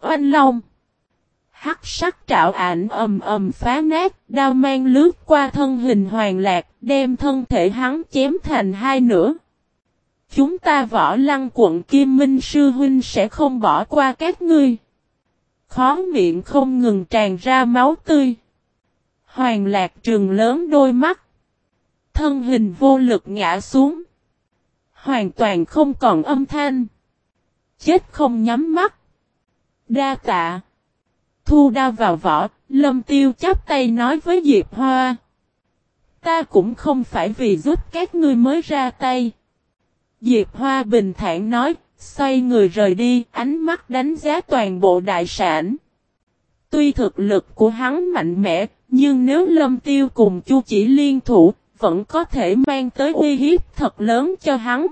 Oanh long! Hắc sắc trảo ảnh ầm ầm phá nát, đao mang lướt qua thân hình hoàng lạc, đem thân thể hắn chém thành hai nửa. Chúng ta võ lăng quận Kim Minh Sư Huynh sẽ không bỏ qua các ngươi. Khó miệng không ngừng tràn ra máu tươi. Hoàng lạc trừng lớn đôi mắt. Thân hình vô lực ngã xuống. Hoàn toàn không còn âm thanh. Chết không nhắm mắt. Đa tạ. Thu đao vào vỏ, lâm tiêu chắp tay nói với Diệp Hoa. Ta cũng không phải vì giúp các ngươi mới ra tay. Diệp Hoa bình thản nói, xoay người rời đi, ánh mắt đánh giá toàn bộ đại sản. Tuy thực lực của hắn mạnh mẽ, nhưng nếu lâm tiêu cùng chu chỉ liên thủ, vẫn có thể mang tới uy hiếp thật lớn cho hắn.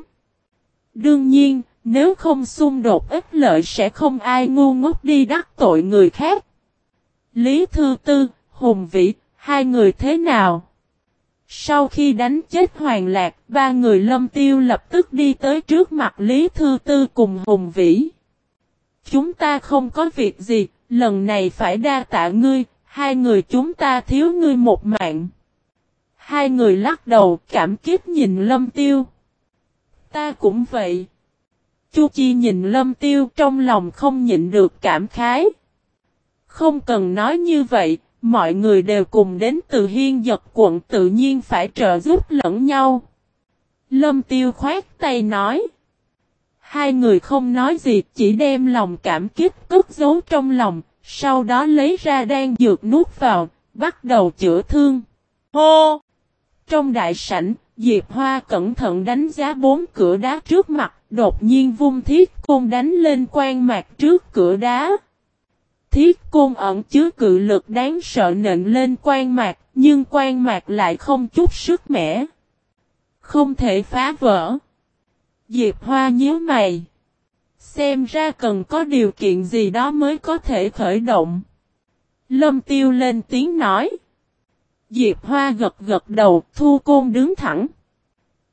Đương nhiên, nếu không xung đột ích lợi sẽ không ai ngu ngốc đi đắc tội người khác. Lý Thư Tư, Hùng Vĩ, hai người thế nào? Sau khi đánh chết Hoàng Lạc, ba người lâm tiêu lập tức đi tới trước mặt Lý Thư Tư cùng Hùng Vĩ. Chúng ta không có việc gì, lần này phải đa tạ ngươi, hai người chúng ta thiếu ngươi một mạng. Hai người lắc đầu cảm kích nhìn lâm tiêu. Ta cũng vậy. Chu Chi nhìn lâm tiêu trong lòng không nhịn được cảm khái. Không cần nói như vậy, mọi người đều cùng đến từ hiên giật quận tự nhiên phải trợ giúp lẫn nhau. Lâm tiêu khoát tay nói. Hai người không nói gì chỉ đem lòng cảm kích cất giấu trong lòng, sau đó lấy ra đan dược nuốt vào, bắt đầu chữa thương. Hô! Trong đại sảnh, Diệp Hoa cẩn thận đánh giá bốn cửa đá trước mặt, đột nhiên vung thiết côn đánh lên quan mạc trước cửa đá. Thiết côn ẩn chứa cự lực đáng sợ nện lên quan mạc, nhưng quan mạc lại không chút sức mẻ. Không thể phá vỡ. Diệp Hoa nhíu mày. Xem ra cần có điều kiện gì đó mới có thể khởi động. Lâm tiêu lên tiếng nói. Diệp Hoa gật gật đầu, thu côn đứng thẳng.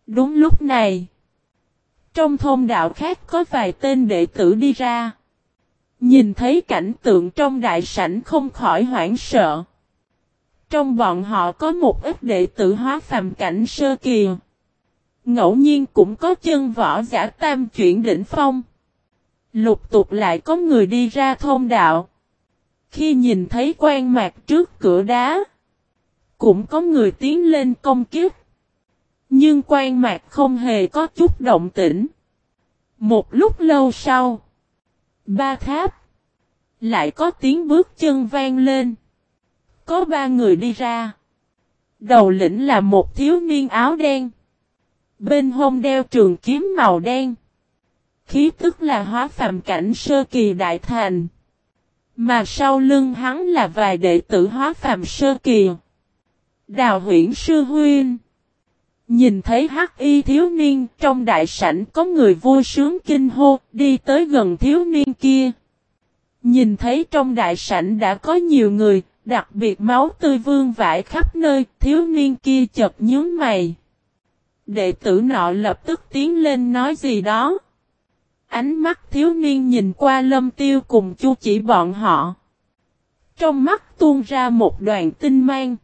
Đúng lúc này, trong thôn đạo khác có vài tên đệ tử đi ra. Nhìn thấy cảnh tượng trong đại sảnh không khỏi hoảng sợ. Trong bọn họ có một ít đệ tử hóa phàm cảnh sơ kỳ. Ngẫu nhiên cũng có chân võ giả tam chuyển đỉnh phong. Lục tục lại có người đi ra thôn đạo. Khi nhìn thấy quan mạc trước cửa đá. Cũng có người tiến lên công kiếp. Nhưng quan mạc không hề có chút động tĩnh. Một lúc lâu sau. Ba tháp. Lại có tiếng bước chân vang lên. Có ba người đi ra. Đầu lĩnh là một thiếu niên áo đen. Bên hông đeo trường kiếm màu đen. Khí tức là hóa phàm cảnh sơ kỳ đại thành. Mà sau lưng hắn là vài đệ tử hóa phàm sơ kỳ. Đào huyển sư huynh. Nhìn thấy hắc y thiếu niên trong đại sảnh có người vui sướng kinh hô đi tới gần thiếu niên kia. Nhìn thấy trong đại sảnh đã có nhiều người, đặc biệt máu tươi vương vãi khắp nơi, thiếu niên kia chật nhướng mày. Đệ tử nọ lập tức tiến lên nói gì đó. Ánh mắt thiếu niên nhìn qua lâm tiêu cùng chu chỉ bọn họ. Trong mắt tuôn ra một đoàn tinh mang.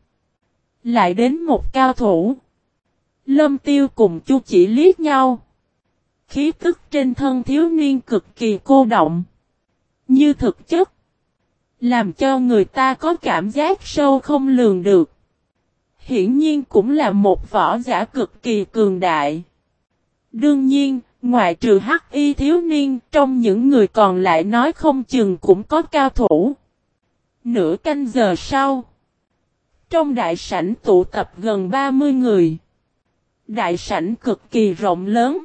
Lại đến một cao thủ. Lâm tiêu cùng chu chỉ liếc nhau. Khí tức trên thân thiếu niên cực kỳ cô động. Như thực chất. Làm cho người ta có cảm giác sâu không lường được. Hiển nhiên cũng là một võ giả cực kỳ cường đại. Đương nhiên, ngoại trừ hắc y thiếu niên, trong những người còn lại nói không chừng cũng có cao thủ. Nửa canh giờ sau, trong đại sảnh tụ tập gần 30 người. Đại sảnh cực kỳ rộng lớn.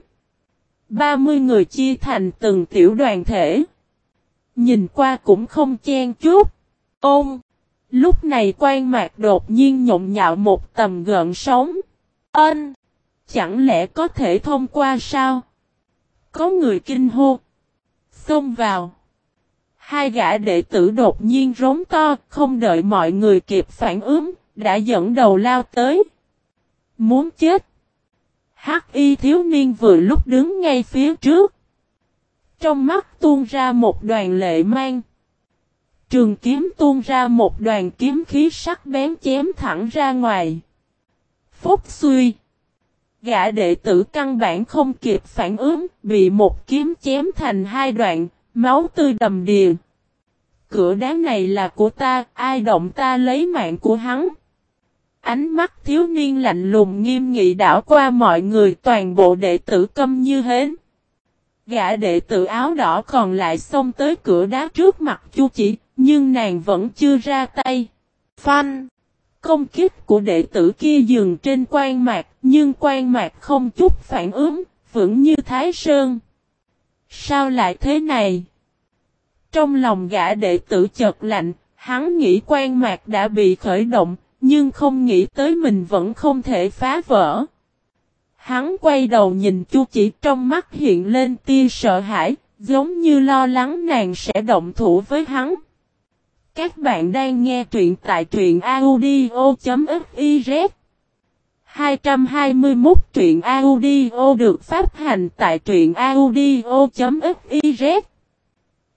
30 người chia thành từng tiểu đoàn thể. Nhìn qua cũng không chen chút. Ôm. Lúc này quan mạc đột nhiên nhộn nhạo một tầm gợn sóng. Ân. chẳng lẽ có thể thông qua sao? Có người kinh hô. Xông vào. Hai gã đệ tử đột nhiên rống to, không đợi mọi người kịp phản ứng, đã dẫn đầu lao tới. Muốn chết. Hắc y thiếu niên vừa lúc đứng ngay phía trước. Trong mắt tuôn ra một đoàn lệ mang. Trường kiếm tuôn ra một đoàn kiếm khí sắc bén chém thẳng ra ngoài. Phúc suy. Gã đệ tử căn bản không kịp phản ứng, bị một kiếm chém thành hai đoạn, máu tươi đầm đìa. Cửa đá này là của ta, ai động ta lấy mạng của hắn. Ánh mắt thiếu niên lạnh lùng nghiêm nghị đảo qua mọi người toàn bộ đệ tử câm như hến. Gã đệ tử áo đỏ còn lại xông tới cửa đá trước mặt chu chỉ, nhưng nàng vẫn chưa ra tay. Phanh! Công kích của đệ tử kia dừng trên quan mạc, nhưng quan mạc không chút phản ứng, vững như thái sơn. Sao lại thế này? Trong lòng gã đệ tử chợt lạnh, hắn nghĩ quan mạc đã bị khởi động, nhưng không nghĩ tới mình vẫn không thể phá vỡ. Hắn quay đầu nhìn Chu chỉ trong mắt hiện lên tia sợ hãi, giống như lo lắng nàng sẽ động thủ với hắn. Các bạn đang nghe truyện tại truyện audio.fiz 221 truyện audio được phát hành tại truyện audio.fiz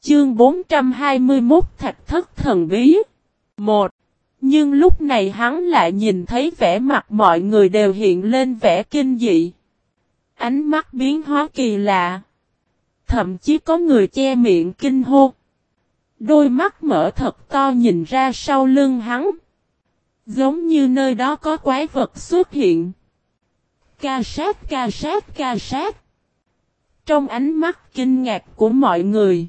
Chương 421 Thạch Thất Thần Bí 1. Nhưng lúc này hắn lại nhìn thấy vẻ mặt mọi người đều hiện lên vẻ kinh dị. Ánh mắt biến hóa kỳ lạ. Thậm chí có người che miệng kinh hô. Đôi mắt mở thật to nhìn ra sau lưng hắn. Giống như nơi đó có quái vật xuất hiện. Ca sát ca sát ca sát. Trong ánh mắt kinh ngạc của mọi người.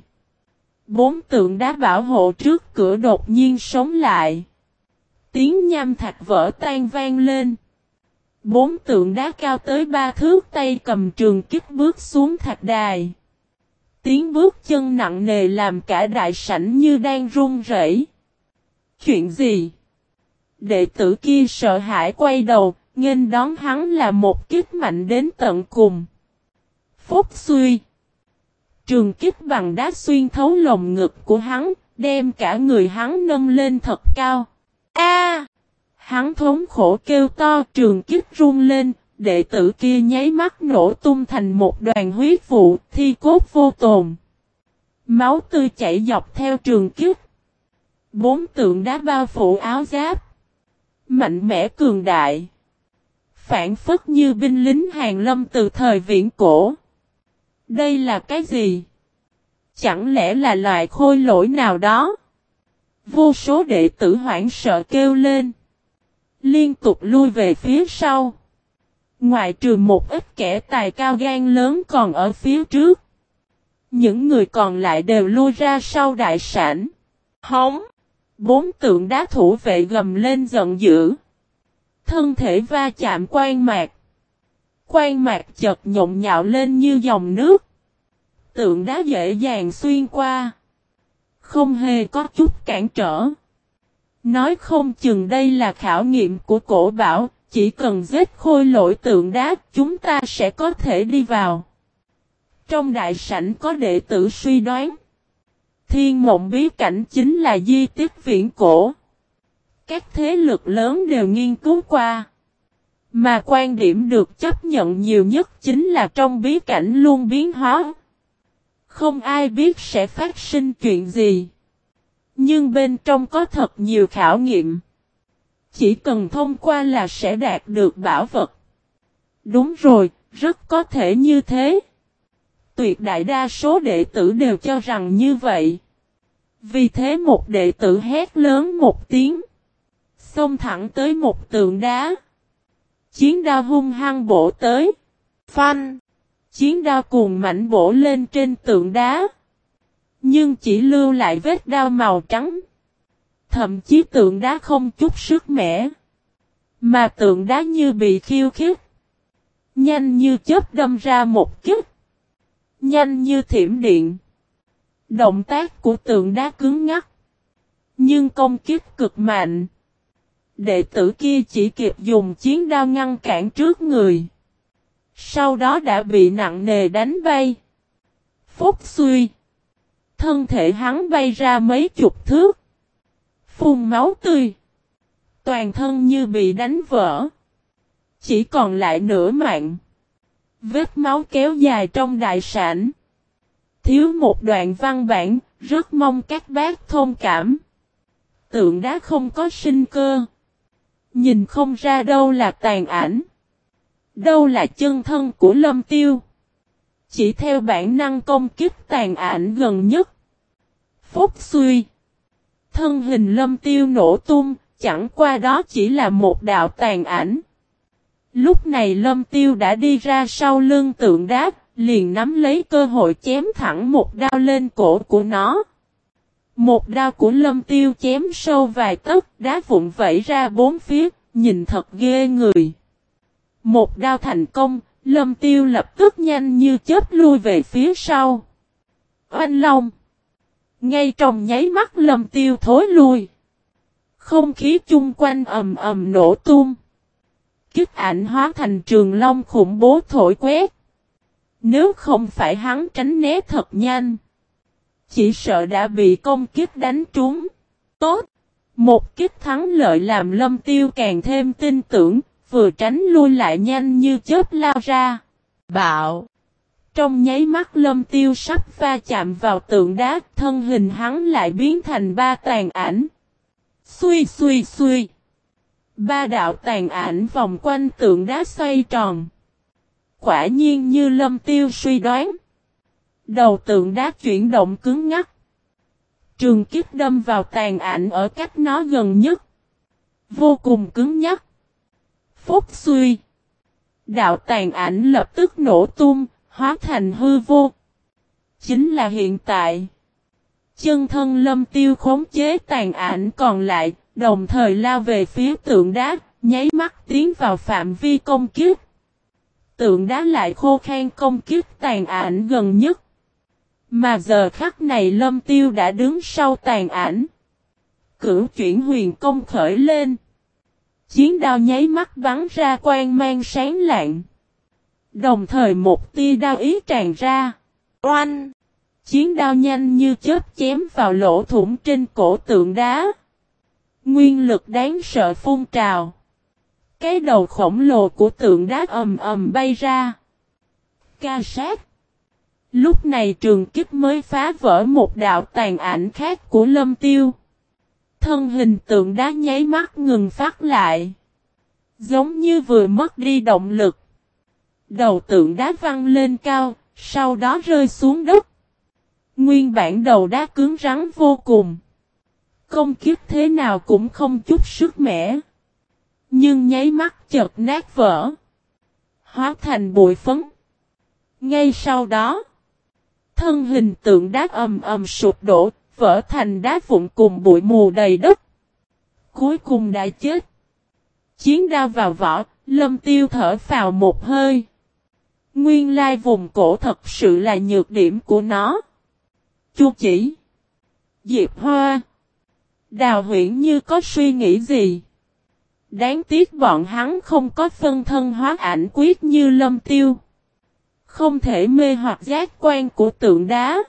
Bốn tượng đá bảo hộ trước cửa đột nhiên sống lại. Tiếng nham thạch vỡ tan vang lên. Bốn tượng đá cao tới ba thước tay cầm trường kích bước xuống thạch đài. Tiếng bước chân nặng nề làm cả đại sảnh như đang run rẩy. Chuyện gì? Đệ tử kia sợ hãi quay đầu, nghênh đón hắn là một kích mạnh đến tận cùng. Phúc suy. Trường kích bằng đá xuyên thấu lồng ngực của hắn, đem cả người hắn nâng lên thật cao. A! hắn thống khổ kêu to trường kích run lên, đệ tử kia nháy mắt nổ tung thành một đoàn huyết vụ, thi cốt vô tồn. Máu tươi chảy dọc theo trường kích. Bốn tượng đá bao phủ áo giáp. Mạnh mẽ cường đại. Phản phất như binh lính hàng lâm từ thời viễn cổ. Đây là cái gì? Chẳng lẽ là loại khôi lỗi nào đó? Vô số đệ tử hoảng sợ kêu lên. Liên tục lui về phía sau. Ngoại trừ một ít kẻ tài cao gan lớn còn ở phía trước. Những người còn lại đều lui ra sau đại sản. hóng Bốn tượng đá thủ vệ gầm lên giận dữ. Thân thể va chạm quan mạc. Quan mạc chật nhộn nhạo lên như dòng nước. Tượng đá dễ dàng xuyên qua. Không hề có chút cản trở. Nói không chừng đây là khảo nghiệm của cổ bảo, chỉ cần giết khôi lỗi tượng đá chúng ta sẽ có thể đi vào. Trong đại sảnh có đệ tử suy đoán. Thiên mộng bí cảnh chính là di tích viễn cổ. Các thế lực lớn đều nghiên cứu qua. Mà quan điểm được chấp nhận nhiều nhất chính là trong bí cảnh luôn biến hóa. Không ai biết sẽ phát sinh chuyện gì. Nhưng bên trong có thật nhiều khảo nghiệm. Chỉ cần thông qua là sẽ đạt được bảo vật. Đúng rồi, rất có thể như thế. Tuyệt đại đa số đệ tử đều cho rằng như vậy. Vì thế một đệ tử hét lớn một tiếng. Xông thẳng tới một tượng đá. Chiến đao hung hăng bổ tới. Phanh. Chiến đao cuồng mảnh bổ lên trên tượng đá. Nhưng chỉ lưu lại vết đao màu trắng. Thậm chí tượng đá không chút sức mẻ. Mà tượng đá như bị khiêu khích. Nhanh như chớp đâm ra một kích. Nhanh như thiểm điện. Động tác của tượng đá cứng ngắt. Nhưng công kích cực mạnh. Đệ tử kia chỉ kịp dùng chiến đao ngăn cản trước người. Sau đó đã bị nặng nề đánh bay. Phúc suy. Thân thể hắn bay ra mấy chục thước. Phun máu tươi. Toàn thân như bị đánh vỡ. Chỉ còn lại nửa mạng. Vết máu kéo dài trong đại sản. Thiếu một đoạn văn bản, rất mong các bác thông cảm. Tượng đá không có sinh cơ. Nhìn không ra đâu là tàn ảnh. Đâu là chân thân của lâm tiêu. Chỉ theo bản năng công kích tàn ảnh gần nhất. Phúc suy. Thân hình lâm tiêu nổ tung, chẳng qua đó chỉ là một đạo tàn ảnh. Lúc này lâm tiêu đã đi ra sau lưng tượng đáp liền nắm lấy cơ hội chém thẳng một đao lên cổ của nó. Một đao của lâm tiêu chém sâu vài tấc, đá vụn vẩy ra bốn phía, nhìn thật ghê người. Một đao thành công, lâm tiêu lập tức nhanh như chớp lui về phía sau. Oanh long! Ngay trong nháy mắt lâm tiêu thối lui. Không khí chung quanh ầm ầm nổ tung. Kích ảnh hóa thành trường long khủng bố thổi quét. Nếu không phải hắn tránh né thật nhanh. Chỉ sợ đã bị công kích đánh trúng. Tốt! Một kích thắng lợi làm lâm tiêu càng thêm tin tưởng, vừa tránh lui lại nhanh như chớp lao ra. Bạo! Trong nháy mắt lâm tiêu sắp va chạm vào tượng đá, thân hình hắn lại biến thành ba tàn ảnh. Xuy xuy xuy! Ba đạo tàn ảnh vòng quanh tượng đá xoay tròn. Quả nhiên như lâm tiêu suy đoán. Đầu tượng đá chuyển động cứng ngắc. Trường kiếp đâm vào tàn ảnh ở cách nó gần nhất. Vô cùng cứng nhắc. Phúc suy. Đạo tàn ảnh lập tức nổ tung, hóa thành hư vô. Chính là hiện tại. Chân thân lâm tiêu khống chế tàn ảnh còn lại, đồng thời lao về phía tượng đá, nháy mắt tiến vào phạm vi công kiếp. Tượng đá lại khô khan công kiếp tàn ảnh gần nhất. Mà giờ khắc này lâm tiêu đã đứng sau tàn ảnh. Cửu chuyển huyền công khởi lên. Chiến đao nháy mắt bắn ra quang mang sáng lạng. Đồng thời một tia đao ý tràn ra. Oanh! Chiến đao nhanh như chớp chém vào lỗ thủng trên cổ tượng đá. Nguyên lực đáng sợ phun trào. Cái đầu khổng lồ của tượng đá ầm ầm bay ra. Ca sát. Lúc này trường kích mới phá vỡ một đạo tàn ảnh khác của lâm tiêu. Thân hình tượng đá nháy mắt ngừng phát lại. Giống như vừa mất đi động lực. Đầu tượng đá văng lên cao, sau đó rơi xuống đất. Nguyên bản đầu đá cứng rắn vô cùng. Công kiếp thế nào cũng không chút sức mẻ. Nhưng nháy mắt chợt nát vỡ. Hóa thành bụi phấn. Ngay sau đó thân hình tượng đá ầm ầm sụp đổ, vỡ thành đá vụn cùng bụi mù đầy đất. Cuối cùng đã chết. Chiến đao vào vỏ, lâm tiêu thở vào một hơi. Nguyên lai vùng cổ thật sự là nhược điểm của nó. Chu chỉ. Diệp Hoa. Đào huyển như có suy nghĩ gì. Đáng tiếc bọn hắn không có phân thân hóa ảnh quyết như lâm tiêu. Không thể mê hoặc giác quan của tượng đá.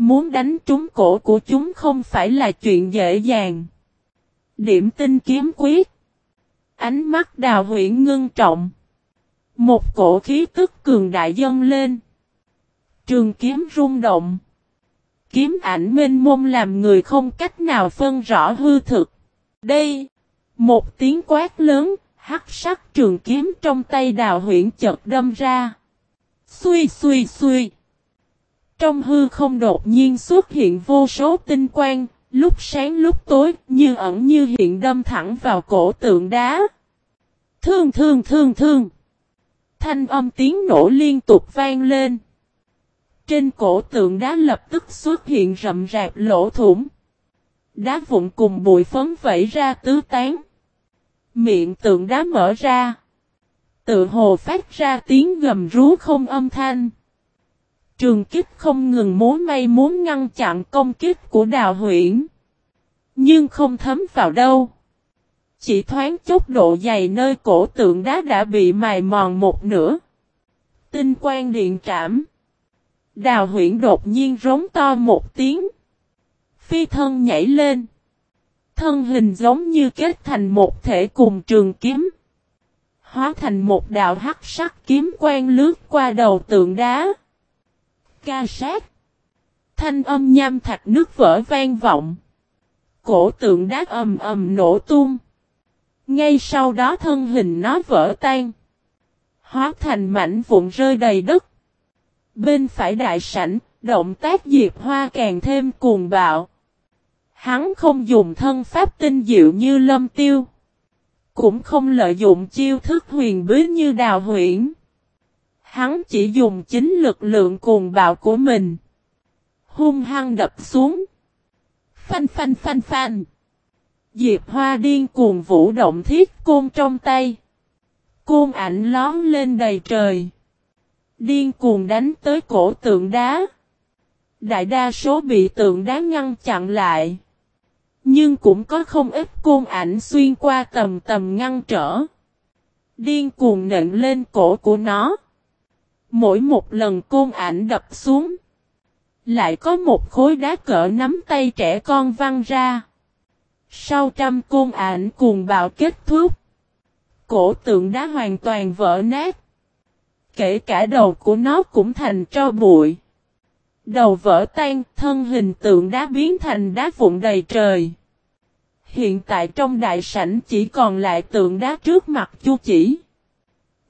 Muốn đánh trúng cổ của chúng không phải là chuyện dễ dàng. Điểm tinh kiếm quyết. Ánh mắt đào huyện ngưng trọng. Một cổ khí tức cường đại dâng lên. Trường kiếm rung động. Kiếm ảnh mênh mông làm người không cách nào phân rõ hư thực. Đây. Một tiếng quát lớn, hắc sắc trường kiếm trong tay đào huyện chợt đâm ra. Xuy xuy xuy. Trong hư không đột nhiên xuất hiện vô số tinh quang, lúc sáng lúc tối, như ẩn như hiện đâm thẳng vào cổ tượng đá. Thương thương thương thương. Thanh âm tiếng nổ liên tục vang lên. Trên cổ tượng đá lập tức xuất hiện rậm rạp lỗ thủng. Đá vụn cùng bụi phấn vẫy ra tứ tán. Miệng tượng đá mở ra tự hồ phát ra tiếng gầm rú không âm thanh. Trường kích không ngừng mối may muốn ngăn chặn công kích của đào huyển. Nhưng không thấm vào đâu. Chỉ thoáng chốc độ dày nơi cổ tượng đá đã bị mài mòn một nửa. Tinh quang điện trảm. Đào huyển đột nhiên rống to một tiếng. Phi thân nhảy lên. Thân hình giống như kết thành một thể cùng trường kiếm. Hóa thành một đạo hắc sắc kiếm quang lướt qua đầu tượng đá. Ca sát. Thanh âm nham thạch nước vỡ vang vọng. Cổ tượng đá ầm ầm nổ tung. Ngay sau đó thân hình nó vỡ tan. Hóa thành mảnh vụn rơi đầy đất. Bên phải đại sảnh, động tác Diệp Hoa càng thêm cuồng bạo. Hắn không dùng thân pháp tinh diệu như lâm tiêu. Cũng không lợi dụng chiêu thức huyền bí như đào huyển. Hắn chỉ dùng chính lực lượng cuồng bạo của mình. Hung hăng đập xuống. Phanh phanh phanh phanh. Diệp Hoa điên cuồng vũ động thiết côn trong tay. Côn ảnh lón lên đầy trời. Điên cuồng đánh tới cổ tượng đá. Đại đa số bị tượng đá ngăn chặn lại. Nhưng cũng có không ít côn ảnh xuyên qua tầm tầm ngăn trở. Điên cuồng nện lên cổ của nó. Mỗi một lần côn ảnh đập xuống. Lại có một khối đá cỡ nắm tay trẻ con văng ra. Sau trăm côn ảnh cuồng bạo kết thúc. Cổ tượng đá hoàn toàn vỡ nát. Kể cả đầu của nó cũng thành tro bụi. Đầu vỡ tan, thân hình tượng đá biến thành đá vụn đầy trời. Hiện tại trong đại sảnh chỉ còn lại tượng đá trước mặt chu chỉ.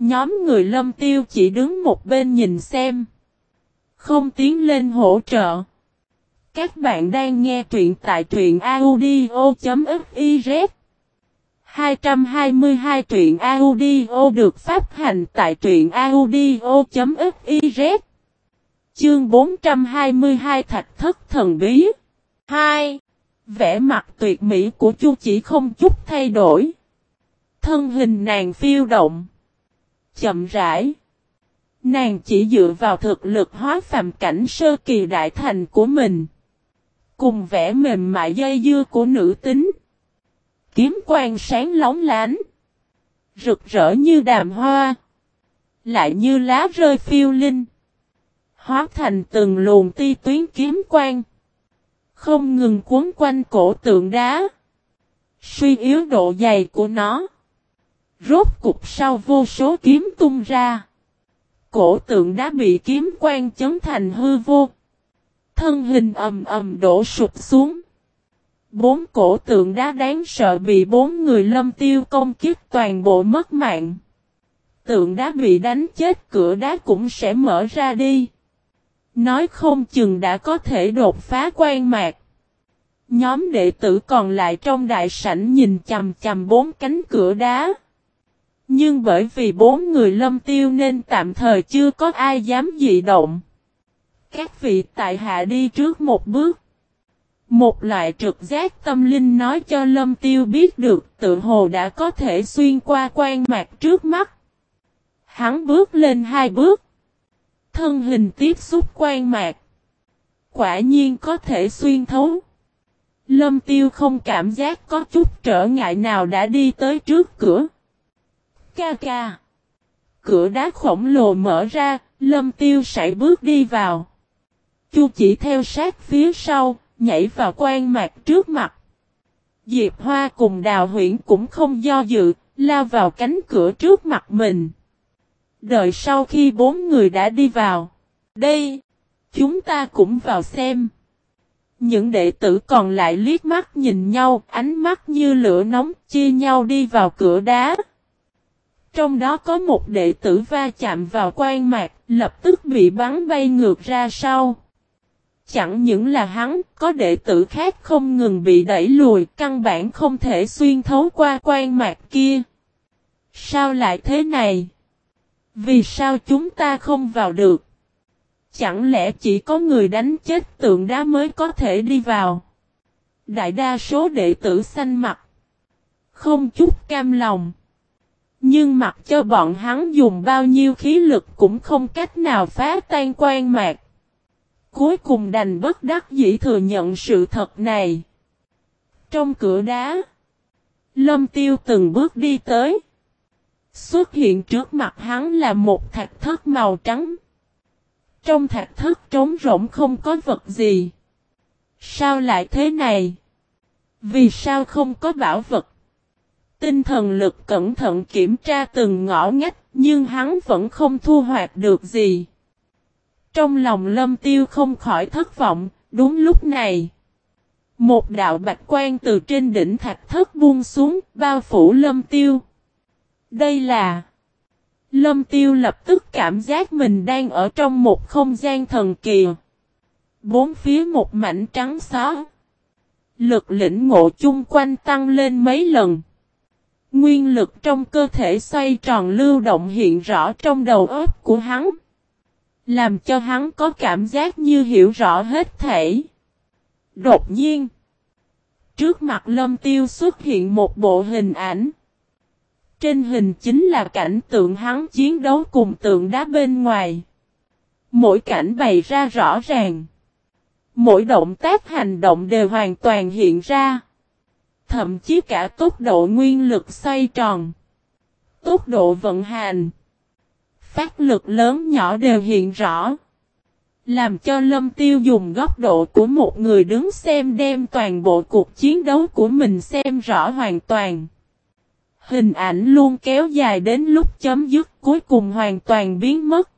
Nhóm người lâm tiêu chỉ đứng một bên nhìn xem. Không tiến lên hỗ trợ. Các bạn đang nghe truyện tại truyện audio.fiz 222 truyện audio được phát hành tại truyện audio.fiz Chương 422 Thạch Thất Thần Bí 2. Vẽ mặt tuyệt mỹ của Chu chỉ không chút thay đổi. Thân hình nàng phiêu động. Chậm rãi. Nàng chỉ dựa vào thực lực hóa phàm cảnh sơ kỳ đại thành của mình. Cùng vẻ mềm mại dây dưa của nữ tính. Kiếm quang sáng lóng lánh. Rực rỡ như đàm hoa. Lại như lá rơi phiêu linh. Hóa thành từng luồng ti tuyến kiếm quang. Không ngừng cuốn quanh cổ tượng đá. Suy yếu độ dày của nó. Rốt cục sau vô số kiếm tung ra. Cổ tượng đá bị kiếm quang chấn thành hư vô. Thân hình ầm ầm đổ sụp xuống. Bốn cổ tượng đá đáng sợ bị bốn người lâm tiêu công kiếp toàn bộ mất mạng. Tượng đá bị đánh chết, cửa đá cũng sẽ mở ra đi. Nói không chừng đã có thể đột phá quan mạc. Nhóm đệ tử còn lại trong đại sảnh nhìn chầm chầm bốn cánh cửa đá. Nhưng bởi vì bốn người lâm tiêu nên tạm thời chưa có ai dám dị động. Các vị tại hạ đi trước một bước. Một loại trực giác tâm linh nói cho lâm tiêu biết được tự hồ đã có thể xuyên qua quan mạc trước mắt. Hắn bước lên hai bước. Thân hình tiếp xúc quan mạc. Quả nhiên có thể xuyên thấu. Lâm tiêu không cảm giác có chút trở ngại nào đã đi tới trước cửa. Ca ca. Cửa đá khổng lồ mở ra, lâm tiêu sải bước đi vào. Chu chỉ theo sát phía sau, nhảy vào quan mạc trước mặt. Diệp Hoa cùng đào huyển cũng không do dự, lao vào cánh cửa trước mặt mình. Đợi sau khi bốn người đã đi vào. Đây, chúng ta cũng vào xem. Những đệ tử còn lại liếc mắt nhìn nhau, ánh mắt như lửa nóng, chia nhau đi vào cửa đá. Trong đó có một đệ tử va chạm vào quan mạc, lập tức bị bắn bay ngược ra sau. Chẳng những là hắn, có đệ tử khác không ngừng bị đẩy lùi, căn bản không thể xuyên thấu qua quan mạc kia. Sao lại thế này? Vì sao chúng ta không vào được? Chẳng lẽ chỉ có người đánh chết tượng đá mới có thể đi vào? Đại đa số đệ tử xanh mặt. Không chút cam lòng. Nhưng mặc cho bọn hắn dùng bao nhiêu khí lực cũng không cách nào phá tan quan mạc. Cuối cùng đành bất đắc dĩ thừa nhận sự thật này. Trong cửa đá, Lâm Tiêu từng bước đi tới. Xuất hiện trước mặt hắn là một thạch thất màu trắng. Trong thạch thất trống rỗng không có vật gì. Sao lại thế này? Vì sao không có bảo vật? Tinh thần lực cẩn thận kiểm tra từng ngõ ngách, nhưng hắn vẫn không thu hoạch được gì. Trong lòng lâm tiêu không khỏi thất vọng, đúng lúc này. Một đạo bạch quan từ trên đỉnh thạch thất buông xuống, bao phủ lâm tiêu. Đây là... Lâm tiêu lập tức cảm giác mình đang ở trong một không gian thần kỳ. Bốn phía một mảnh trắng xóa. Lực lĩnh ngộ chung quanh tăng lên mấy lần. Nguyên lực trong cơ thể xoay tròn lưu động hiện rõ trong đầu óc của hắn. Làm cho hắn có cảm giác như hiểu rõ hết thể. Đột nhiên. Trước mặt lâm tiêu xuất hiện một bộ hình ảnh. Trên hình chính là cảnh tượng hắn chiến đấu cùng tượng đá bên ngoài. Mỗi cảnh bày ra rõ ràng. Mỗi động tác hành động đều hoàn toàn hiện ra. Thậm chí cả tốc độ nguyên lực xoay tròn. Tốc độ vận hành. Phát lực lớn nhỏ đều hiện rõ. Làm cho Lâm Tiêu dùng góc độ của một người đứng xem đem toàn bộ cuộc chiến đấu của mình xem rõ hoàn toàn. Hình ảnh luôn kéo dài đến lúc chấm dứt cuối cùng hoàn toàn biến mất.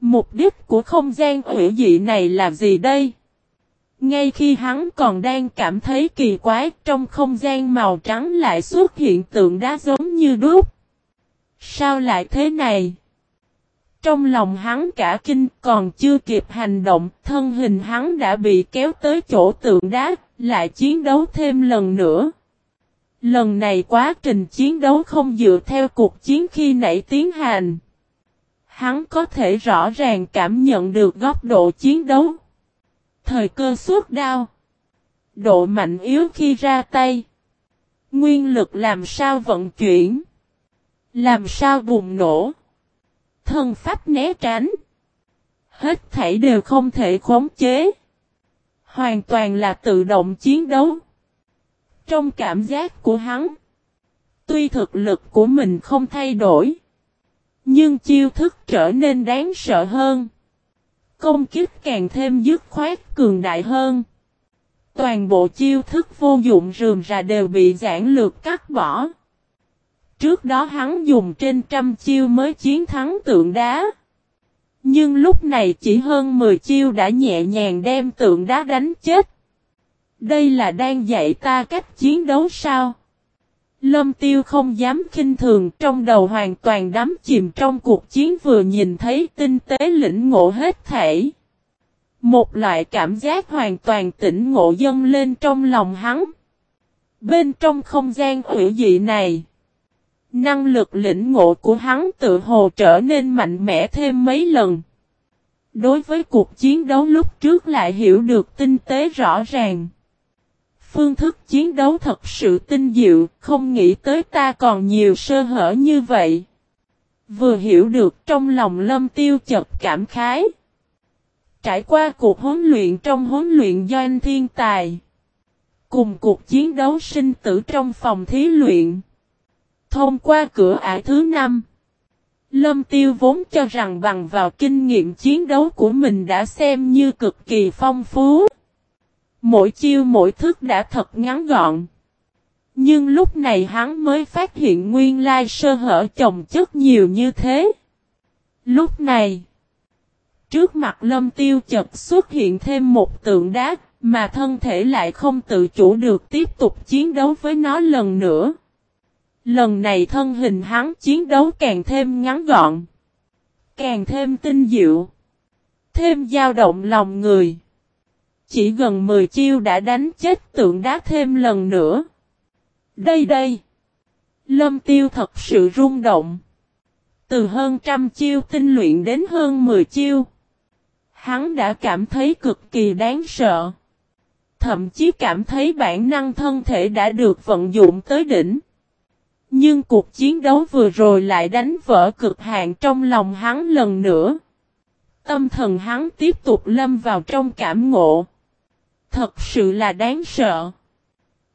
Mục đích của không gian hủy dị này là gì đây? Ngay khi hắn còn đang cảm thấy kỳ quái trong không gian màu trắng lại xuất hiện tượng đá giống như đúc. Sao lại thế này? Trong lòng hắn cả kinh còn chưa kịp hành động, thân hình hắn đã bị kéo tới chỗ tượng đá, lại chiến đấu thêm lần nữa. Lần này quá trình chiến đấu không dựa theo cuộc chiến khi nãy tiến hành. Hắn có thể rõ ràng cảm nhận được góc độ chiến đấu. Thời cơ suốt đao. Độ mạnh yếu khi ra tay. Nguyên lực làm sao vận chuyển. Làm sao bùng nổ. Thân pháp né tránh. Hết thảy đều không thể khống chế. Hoàn toàn là tự động chiến đấu. Trong cảm giác của hắn. Tuy thực lực của mình không thay đổi. Nhưng chiêu thức trở nên đáng sợ hơn. Công kích càng thêm dứt khoát cường đại hơn. Toàn bộ chiêu thức vô dụng rườm ra đều bị giảng lược cắt bỏ. Trước đó hắn dùng trên trăm chiêu mới chiến thắng tượng đá. Nhưng lúc này chỉ hơn 10 chiêu đã nhẹ nhàng đem tượng đá đánh chết. Đây là đang dạy ta cách chiến đấu sao? Lâm tiêu không dám khinh thường trong đầu hoàn toàn đắm chìm trong cuộc chiến vừa nhìn thấy tinh tế lĩnh ngộ hết thể. Một loại cảm giác hoàn toàn tỉnh ngộ dâng lên trong lòng hắn. Bên trong không gian hữu dị này, năng lực lĩnh ngộ của hắn tự hồ trở nên mạnh mẽ thêm mấy lần. Đối với cuộc chiến đấu lúc trước lại hiểu được tinh tế rõ ràng. Phương thức chiến đấu thật sự tinh diệu, không nghĩ tới ta còn nhiều sơ hở như vậy. Vừa hiểu được trong lòng lâm tiêu chật cảm khái. Trải qua cuộc huấn luyện trong huấn luyện doanh thiên tài. Cùng cuộc chiến đấu sinh tử trong phòng thí luyện. Thông qua cửa ải thứ năm. Lâm Tiêu vốn cho rằng bằng vào kinh nghiệm chiến đấu của mình đã xem như cực kỳ phong phú. Mỗi chiêu mỗi thức đã thật ngắn gọn. Nhưng lúc này hắn mới phát hiện nguyên lai sơ hở chồng chất nhiều như thế. Lúc này, trước mặt lâm tiêu chật xuất hiện thêm một tượng đá, mà thân thể lại không tự chủ được tiếp tục chiến đấu với nó lần nữa. Lần này thân hình hắn chiến đấu càng thêm ngắn gọn, càng thêm tinh diệu, thêm dao động lòng người. Chỉ gần 10 chiêu đã đánh chết tượng đá thêm lần nữa. Đây đây. Lâm tiêu thật sự rung động. Từ hơn trăm chiêu tinh luyện đến hơn 10 chiêu. Hắn đã cảm thấy cực kỳ đáng sợ. Thậm chí cảm thấy bản năng thân thể đã được vận dụng tới đỉnh. Nhưng cuộc chiến đấu vừa rồi lại đánh vỡ cực hạn trong lòng hắn lần nữa. Tâm thần hắn tiếp tục lâm vào trong cảm ngộ. Thật sự là đáng sợ.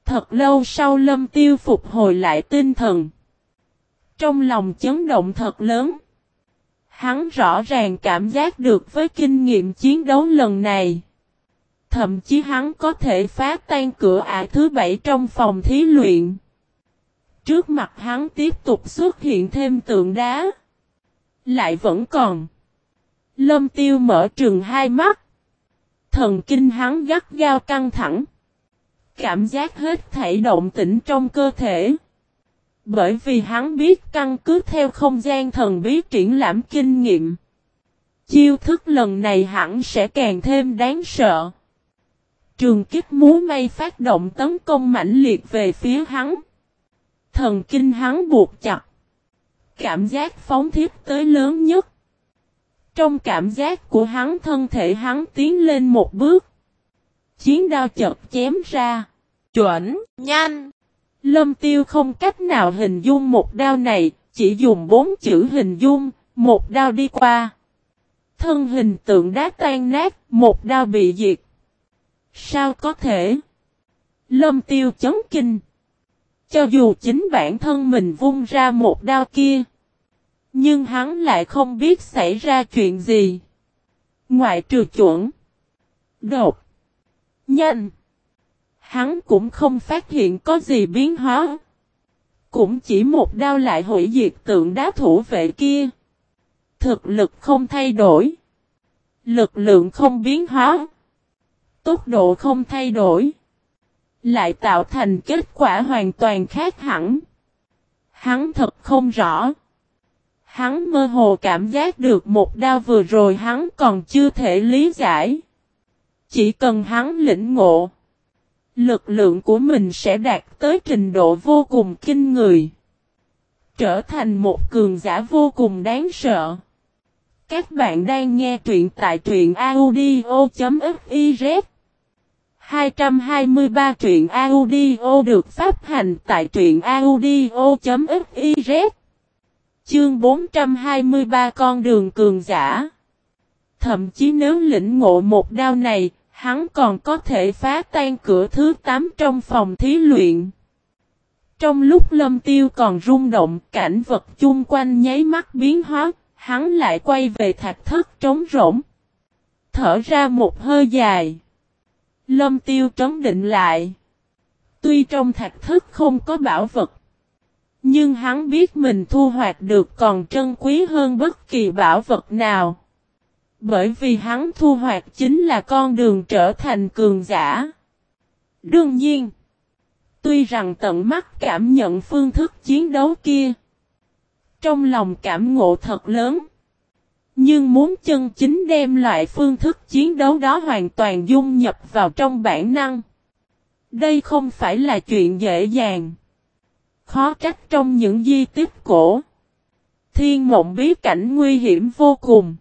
Thật lâu sau lâm tiêu phục hồi lại tinh thần. Trong lòng chấn động thật lớn. Hắn rõ ràng cảm giác được với kinh nghiệm chiến đấu lần này. Thậm chí hắn có thể phá tan cửa ải thứ bảy trong phòng thí luyện. Trước mặt hắn tiếp tục xuất hiện thêm tượng đá. Lại vẫn còn. Lâm tiêu mở trường hai mắt. Thần kinh hắn gắt gao căng thẳng. Cảm giác hết thảy động tĩnh trong cơ thể. Bởi vì hắn biết căn cứ theo không gian thần bí triển lãm kinh nghiệm. Chiêu thức lần này hẳn sẽ càng thêm đáng sợ. Trường kích múa may phát động tấn công mãnh liệt về phía hắn. Thần kinh hắn buộc chặt. Cảm giác phóng thiết tới lớn nhất. Trong cảm giác của hắn thân thể hắn tiến lên một bước. Chiến đao chợt chém ra. Chuẩn, nhanh. Lâm tiêu không cách nào hình dung một đao này, chỉ dùng bốn chữ hình dung, một đao đi qua. Thân hình tượng đá tan nát, một đao bị diệt. Sao có thể? Lâm tiêu chấn kinh. Cho dù chính bản thân mình vung ra một đao kia. Nhưng hắn lại không biết xảy ra chuyện gì. Ngoại trừ chuẩn. Đột. Nhanh. Hắn cũng không phát hiện có gì biến hóa. Cũng chỉ một đao lại hủy diệt tượng đá thủ vệ kia. Thực lực không thay đổi. Lực lượng không biến hóa. Tốc độ không thay đổi. Lại tạo thành kết quả hoàn toàn khác hẳn. Hắn thật không rõ. Hắn mơ hồ cảm giác được một đao vừa rồi hắn còn chưa thể lý giải. Chỉ cần hắn lĩnh ngộ. Lực lượng của mình sẽ đạt tới trình độ vô cùng kinh người. Trở thành một cường giả vô cùng đáng sợ. Các bạn đang nghe truyện tại truyện audio.fiz 223 truyện audio được phát hành tại truyện audio.fiz Chương 423 con đường cường giả Thậm chí nếu lĩnh ngộ một đao này, hắn còn có thể phá tan cửa thứ 8 trong phòng thí luyện. Trong lúc lâm tiêu còn rung động, cảnh vật chung quanh nháy mắt biến hóa, hắn lại quay về thạch thất trống rỗng. Thở ra một hơi dài. Lâm tiêu trấn định lại. Tuy trong thạch thất không có bảo vật. Nhưng hắn biết mình thu hoạch được còn trân quý hơn bất kỳ bảo vật nào. Bởi vì hắn thu hoạch chính là con đường trở thành cường giả. Đương nhiên, tuy rằng tận mắt cảm nhận phương thức chiến đấu kia, trong lòng cảm ngộ thật lớn. Nhưng muốn chân chính đem loại phương thức chiến đấu đó hoàn toàn dung nhập vào trong bản năng. Đây không phải là chuyện dễ dàng. Khó trách trong những di tích cổ. Thiên mộng bí cảnh nguy hiểm vô cùng.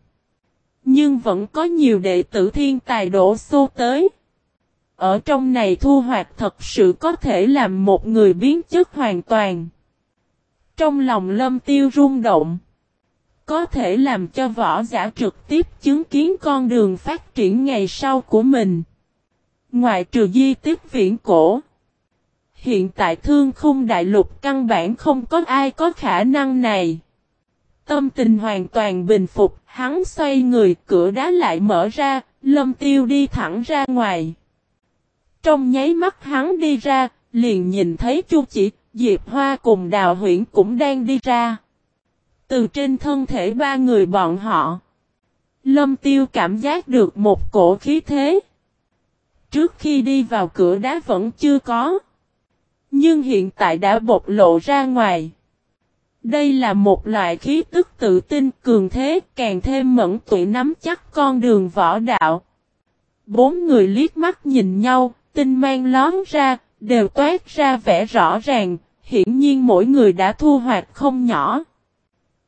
Nhưng vẫn có nhiều đệ tử thiên tài đổ xô tới. Ở trong này thu hoạch thật sự có thể làm một người biến chất hoàn toàn. Trong lòng lâm tiêu rung động. Có thể làm cho võ giả trực tiếp chứng kiến con đường phát triển ngày sau của mình. Ngoài trừ di tích viễn cổ. Hiện tại thương khung đại lục căn bản không có ai có khả năng này. Tâm tình hoàn toàn bình phục, hắn xoay người, cửa đá lại mở ra, lâm tiêu đi thẳng ra ngoài. Trong nháy mắt hắn đi ra, liền nhìn thấy chu chỉ, Diệp Hoa cùng Đào Huyển cũng đang đi ra. Từ trên thân thể ba người bọn họ, Lâm Tiêu cảm giác được một cổ khí thế. Trước khi đi vào cửa đá vẫn chưa có. Nhưng hiện tại đã bộc lộ ra ngoài. Đây là một loại khí tức tự tin cường thế càng thêm mẫn tụi nắm chắc con đường võ đạo. Bốn người liếc mắt nhìn nhau, tinh mang lón ra, đều toát ra vẻ rõ ràng, hiển nhiên mỗi người đã thu hoạch không nhỏ.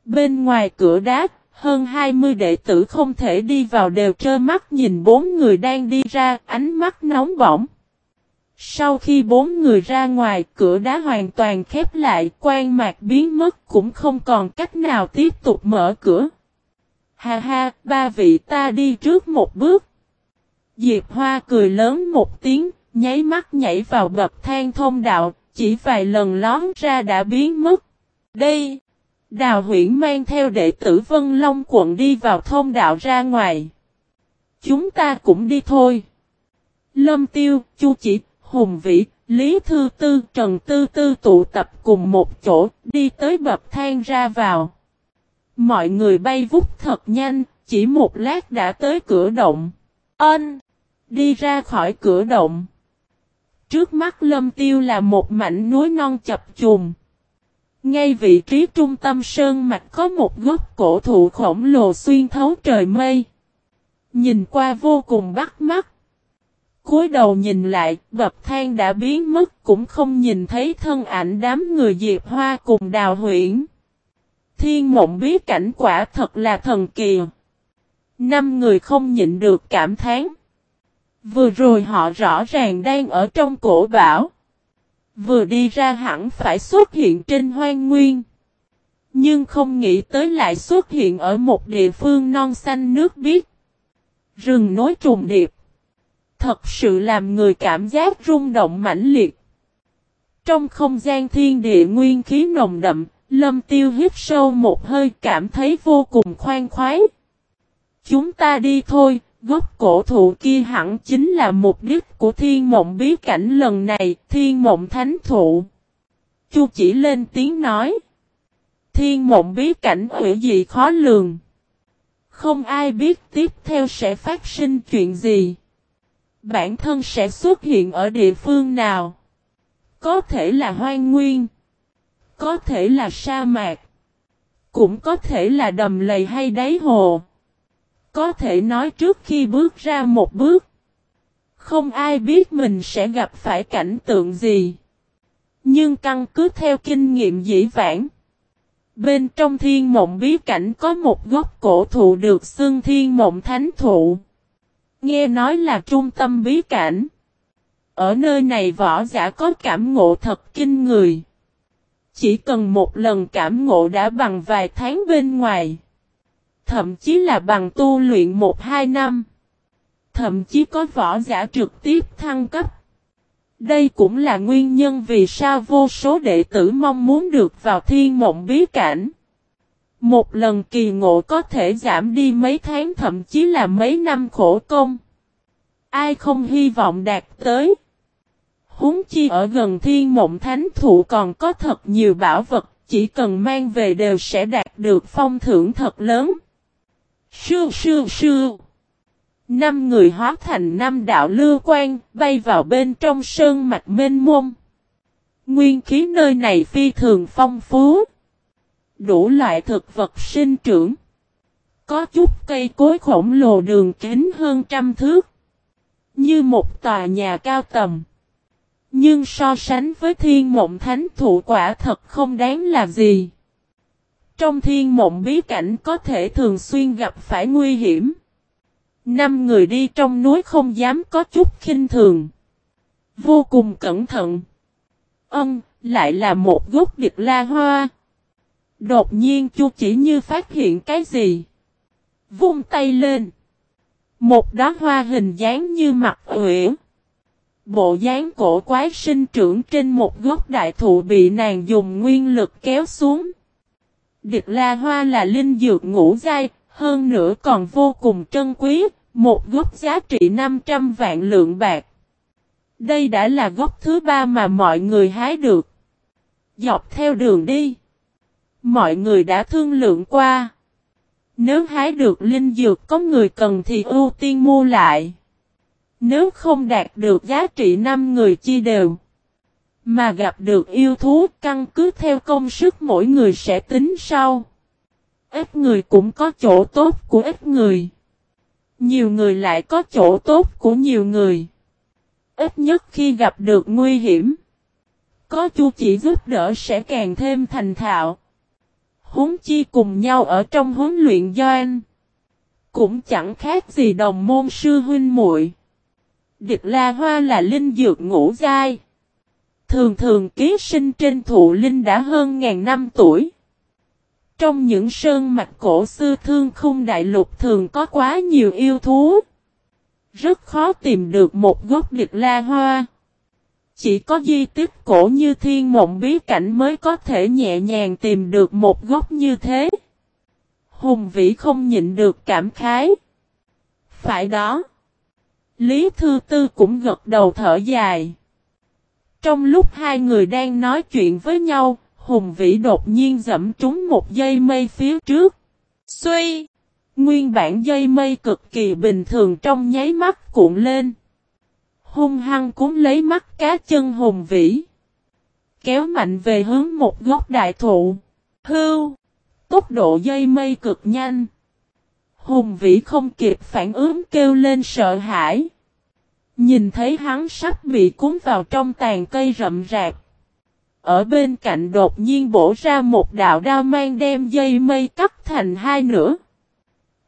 Bên ngoài cửa đá, hơn 20 đệ tử không thể đi vào đều trơ mắt nhìn bốn người đang đi ra, ánh mắt nóng bỏng. Sau khi bốn người ra ngoài, cửa đá hoàn toàn khép lại, quan mạc biến mất cũng không còn cách nào tiếp tục mở cửa. Ha ha, ba vị ta đi trước một bước. Diệp Hoa cười lớn một tiếng, nháy mắt nhảy vào bậc thang thông đạo, chỉ vài lần lón ra đã biến mất. Đây, Đào huyển mang theo đệ tử Vân Long quận đi vào thông đạo ra ngoài. Chúng ta cũng đi thôi. Lâm Tiêu, Chu Chỉ, Hùng Vĩ, Lý Thư Tư, Trần Tư Tư tụ tập cùng một chỗ, đi tới bậc thang ra vào. Mọi người bay vút thật nhanh, chỉ một lát đã tới cửa động. Ân! Đi ra khỏi cửa động. Trước mắt lâm tiêu là một mảnh núi non chập trùng. Ngay vị trí trung tâm sơn mạch có một gốc cổ thụ khổng lồ xuyên thấu trời mây. Nhìn qua vô cùng bắt mắt cúi đầu nhìn lại, bậc thang đã biến mất cũng không nhìn thấy thân ảnh đám người Diệp Hoa cùng đào huyển. Thiên mộng bí cảnh quả thật là thần kỳ. Năm người không nhịn được cảm thán. Vừa rồi họ rõ ràng đang ở trong cổ bảo. Vừa đi ra hẳn phải xuất hiện trên hoang nguyên. Nhưng không nghĩ tới lại xuất hiện ở một địa phương non xanh nước biếc. Rừng nối trùng điệp. Thật sự làm người cảm giác rung động mãnh liệt. Trong không gian thiên địa nguyên khí nồng đậm, lâm tiêu hít sâu một hơi cảm thấy vô cùng khoan khoái. Chúng ta đi thôi, gốc cổ thụ kia hẳn chính là mục đích của thiên mộng bí cảnh lần này, thiên mộng thánh thụ. Chu chỉ lên tiếng nói. Thiên mộng bí cảnh hủy gì khó lường. Không ai biết tiếp theo sẽ phát sinh chuyện gì bản thân sẽ xuất hiện ở địa phương nào. Có thể là hoang nguyên, có thể là sa mạc, cũng có thể là đầm lầy hay đáy hồ. Có thể nói trước khi bước ra một bước, không ai biết mình sẽ gặp phải cảnh tượng gì. Nhưng căn cứ theo kinh nghiệm dĩ vãng, bên trong thiên mộng bí cảnh có một gốc cổ thụ được xưng thiên mộng thánh thụ. Nghe nói là trung tâm bí cảnh. Ở nơi này võ giả có cảm ngộ thật kinh người. Chỉ cần một lần cảm ngộ đã bằng vài tháng bên ngoài. Thậm chí là bằng tu luyện một hai năm. Thậm chí có võ giả trực tiếp thăng cấp. Đây cũng là nguyên nhân vì sao vô số đệ tử mong muốn được vào thiên mộng bí cảnh. Một lần kỳ ngộ có thể giảm đi mấy tháng thậm chí là mấy năm khổ công. Ai không hy vọng đạt tới. Húng chi ở gần thiên mộng thánh thụ còn có thật nhiều bảo vật, chỉ cần mang về đều sẽ đạt được phong thưởng thật lớn. Sư sư sư. Năm người hóa thành năm đạo lưu quan, bay vào bên trong sơn mạch mênh mông. Nguyên khí nơi này phi thường phong phú đủ loại thực vật sinh trưởng. Có chút cây cối khổng lồ đường kính hơn trăm thước. Như một tòa nhà cao tầm. Nhưng so sánh với thiên mộng thánh thụ quả thật không đáng là gì. Trong thiên mộng bí cảnh có thể thường xuyên gặp phải nguy hiểm. Năm người đi trong núi không dám có chút khinh thường. Vô cùng cẩn thận. Ân, lại là một gốc điệp la hoa. Đột nhiên Chu chỉ như phát hiện cái gì. Vung tay lên. Một đóa hoa hình dáng như mặt uyển. Bộ dáng cổ quái sinh trưởng trên một gốc đại thụ bị nàng dùng nguyên lực kéo xuống. Địch la hoa là linh dược ngũ giai, hơn nữa còn vô cùng trân quý, một gốc giá trị 500 vạn lượng bạc. Đây đã là gốc thứ ba mà mọi người hái được. Dọc theo đường đi. Mọi người đã thương lượng qua. Nếu hái được linh dược, có người cần thì ưu tiên mua lại. Nếu không đạt được giá trị 5 người chi đều. Mà gặp được yêu thú, căn cứ theo công sức mỗi người sẽ tính sau. Ít người cũng có chỗ tốt của ít người. Nhiều người lại có chỗ tốt của nhiều người. Ít nhất khi gặp được nguy hiểm. Có chu chỉ giúp đỡ sẽ càng thêm thành thạo huống chi cùng nhau ở trong huấn luyện doanh. Cũng chẳng khác gì đồng môn sư huynh muội. Địch La Hoa là linh dược ngũ giai. Thường thường ký sinh trên thụ linh đã hơn ngàn năm tuổi. Trong những sơn mạch cổ xưa thương khung đại lục thường có quá nhiều yêu thú. Rất khó tìm được một gốc địch la hoa. Chỉ có di tích cổ như thiên mộng bí cảnh mới có thể nhẹ nhàng tìm được một góc như thế. Hùng vĩ không nhịn được cảm khái. Phải đó. Lý Thư Tư cũng gật đầu thở dài. Trong lúc hai người đang nói chuyện với nhau, Hùng Vĩ đột nhiên dẫm trúng một dây mây phía trước. Xuy! Nguyên bản dây mây cực kỳ bình thường trong nháy mắt cuộn lên. Hung hăng cúng lấy mắt cá chân Hùng Vĩ. Kéo mạnh về hướng một góc đại thụ. Hưu! Tốc độ dây mây cực nhanh. Hùng Vĩ không kịp phản ứng kêu lên sợ hãi. Nhìn thấy hắn sắp bị cuốn vào trong tàn cây rậm rạc. Ở bên cạnh đột nhiên bổ ra một đạo đao mang đem dây mây cắt thành hai nửa.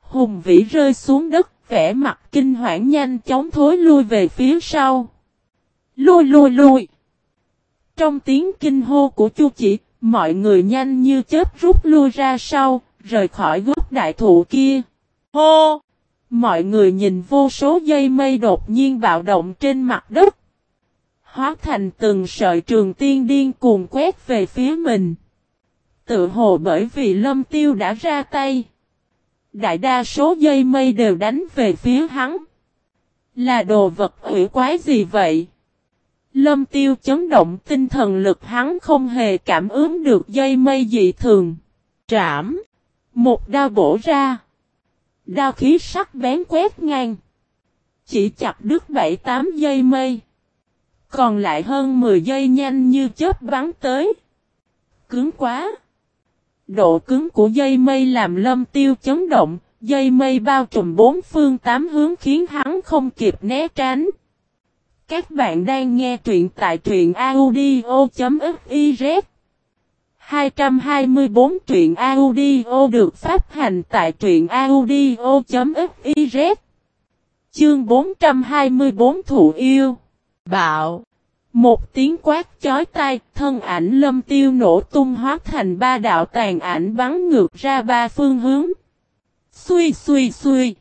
Hùng vĩ rơi xuống đất, vẻ mặt kinh hoảng nhanh chóng thối lui về phía sau. Lui lui lui. Trong tiếng kinh hô của chu chỉ, mọi người nhanh như chết rút lui ra sau, rời khỏi gốc đại thụ kia. Hô! Mọi người nhìn vô số dây mây đột nhiên bạo động trên mặt đất. Hóa thành từng sợi trường tiên điên cuồng quét về phía mình. Tự hồ bởi vì lâm tiêu đã ra tay. Đại đa số dây mây đều đánh về phía hắn. Là đồ vật hủy quái gì vậy? Lâm tiêu chấn động tinh thần lực hắn không hề cảm ứng được dây mây dị thường. Trảm. Một đao bổ ra. Đao khí sắc bén quét ngang. Chỉ chặt đứt 7-8 dây mây. Còn lại hơn 10 giây nhanh như chớp bắn tới. Cứng quá. Độ cứng của dây mây làm lâm tiêu chấn động, dây mây bao trùm bốn phương tám hướng khiến hắn không kịp né tránh. Các bạn đang nghe truyện tại truyện audio.fiz 224 truyện audio được phát hành tại truyện audio.fiz Chương 424 Thụ Yêu Bạo. Một tiếng quát chói tai, thân ảnh lâm tiêu nổ tung hóa thành ba đạo tàn ảnh bắn ngược ra ba phương hướng. Xuy xuy xuy.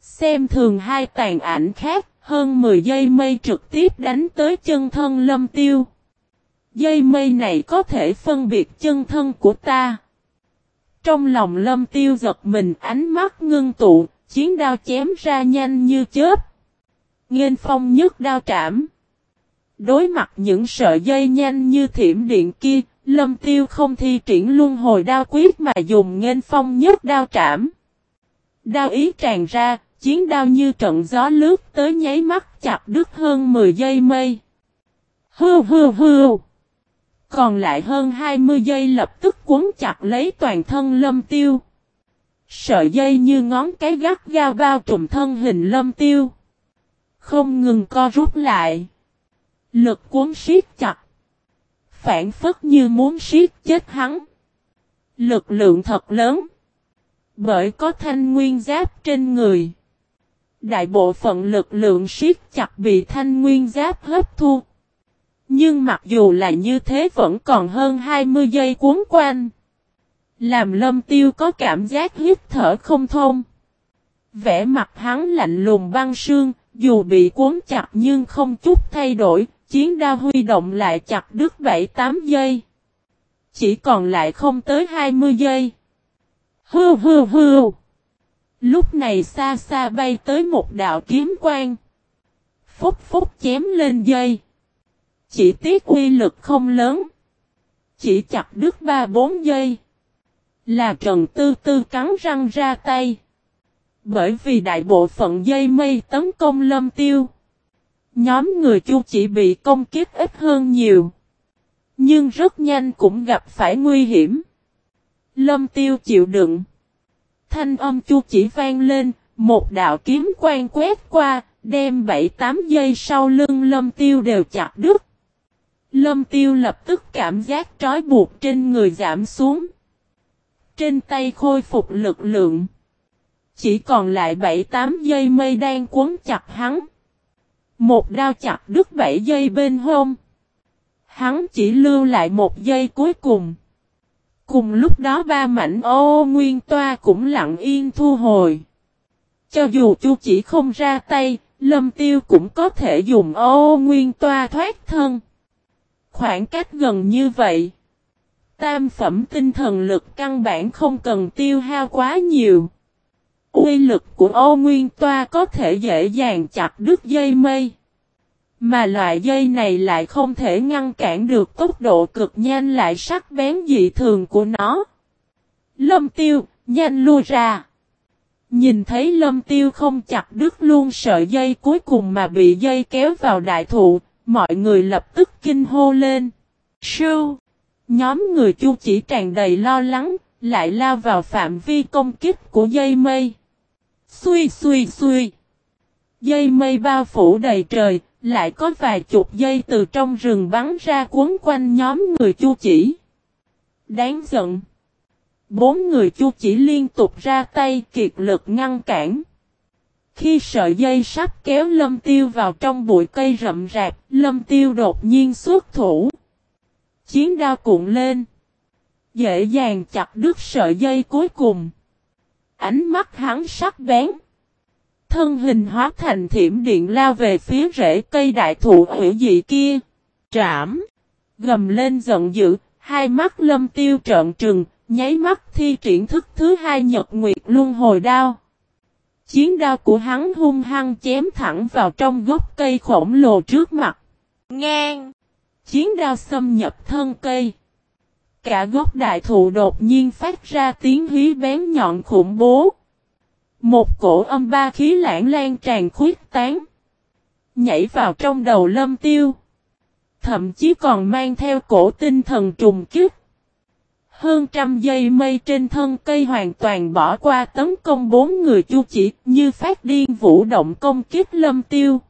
Xem thường hai tàn ảnh khác, hơn 10 giây mây trực tiếp đánh tới chân thân lâm tiêu. Dây mây này có thể phân biệt chân thân của ta. Trong lòng lâm tiêu giật mình ánh mắt ngưng tụ, chiến đao chém ra nhanh như chớp. Nghênh phong nhất đao trảm. Đối mặt những sợi dây nhanh như thiểm điện kia, lâm tiêu không thi triển luân hồi đao quyết mà dùng nghênh phong nhất đao trảm. Đao ý tràn ra, chiến đao như trận gió lướt tới nháy mắt chặt đứt hơn 10 giây mây. Hư hư hư. Còn lại hơn 20 giây lập tức cuốn chặt lấy toàn thân lâm tiêu. Sợi dây như ngón cái gắt gao bao trùm thân hình lâm tiêu. Không ngừng co rút lại. Lực cuốn siết chặt. Phản phất như muốn siết chết hắn. Lực lượng thật lớn. Bởi có thanh nguyên giáp trên người. Đại bộ phận lực lượng siết chặt bị thanh nguyên giáp hấp thu. Nhưng mặc dù là như thế vẫn còn hơn 20 giây cuốn quanh. Làm lâm tiêu có cảm giác hít thở không thông. Vẽ mặt hắn lạnh lùng băng sương, dù bị cuốn chặt nhưng không chút thay đổi, chiến đao huy động lại chặt đứt 7-8 giây. Chỉ còn lại không tới 20 giây. Hư hư hư. Lúc này xa xa bay tới một đạo kiếm quang. Phúc phúc chém lên dây. Chỉ tiếc uy lực không lớn. Chỉ chặt đứt 3-4 giây. Là Trần Tư Tư cắn răng ra tay. Bởi vì đại bộ phận dây mây tấn công lâm tiêu. Nhóm người chu chỉ bị công kích ít hơn nhiều. Nhưng rất nhanh cũng gặp phải nguy hiểm. Lâm tiêu chịu đựng. Thanh âm chu chỉ vang lên, một đạo kiếm quang quét qua, đem 7-8 giây sau lưng lâm tiêu đều chặt đứt. Lâm tiêu lập tức cảm giác trói buộc trên người giảm xuống. Trên tay khôi phục lực lượng. Chỉ còn lại 7-8 giây mây đang cuốn chặt hắn. Một đao chặt đứt 7 giây bên hông. Hắn chỉ lưu lại một giây cuối cùng. Cùng lúc đó ba mảnh ô nguyên toa cũng lặng yên thu hồi. Cho dù chu chỉ không ra tay, Lâm Tiêu cũng có thể dùng ô nguyên toa thoát thân. Khoảng cách gần như vậy. Tam phẩm tinh thần lực căn bản không cần tiêu hao quá nhiều. Uy lực của ô nguyên toa có thể dễ dàng chặt đứt dây mây. Mà loại dây này lại không thể ngăn cản được tốc độ cực nhanh lại sắc bén dị thường của nó. Lâm tiêu, nhanh lui ra. Nhìn thấy lâm tiêu không chặt đứt luôn sợi dây cuối cùng mà bị dây kéo vào đại thụ, mọi người lập tức kinh hô lên. Sưu! Nhóm người chu chỉ tràn đầy lo lắng, lại lao vào phạm vi công kích của dây mây. Xuy xuy xuy! Dây mây bao phủ đầy trời, lại có vài chục dây từ trong rừng bắn ra cuốn quanh nhóm người chu chỉ. Đáng giận! Bốn người chu chỉ liên tục ra tay kiệt lực ngăn cản. Khi sợi dây sắp kéo lâm tiêu vào trong bụi cây rậm rạp, lâm tiêu đột nhiên xuất thủ. Chiến đao cuộn lên. Dễ dàng chặt đứt sợi dây cuối cùng. Ánh mắt hắn sắc bén. Thân hình hóa thành thiểm điện lao về phía rễ cây đại thụ hủy dị kia. Trảm. Gầm lên giận dữ, hai mắt lâm tiêu trợn trừng, nháy mắt thi triển thức thứ hai nhật nguyệt luân hồi đao. Chiến đao của hắn hung hăng chém thẳng vào trong gốc cây khổng lồ trước mặt. Ngang! Chiến đao xâm nhập thân cây. Cả gốc đại thụ đột nhiên phát ra tiếng hí bén nhọn khủng bố. Một cổ âm ba khí lãng lan tràn khuyết tán. Nhảy vào trong đầu lâm tiêu. Thậm chí còn mang theo cổ tinh thần trùng kích. Hơn trăm giây mây trên thân cây hoàn toàn bỏ qua tấn công bốn người chu chỉ như phát điên vũ động công kích lâm tiêu.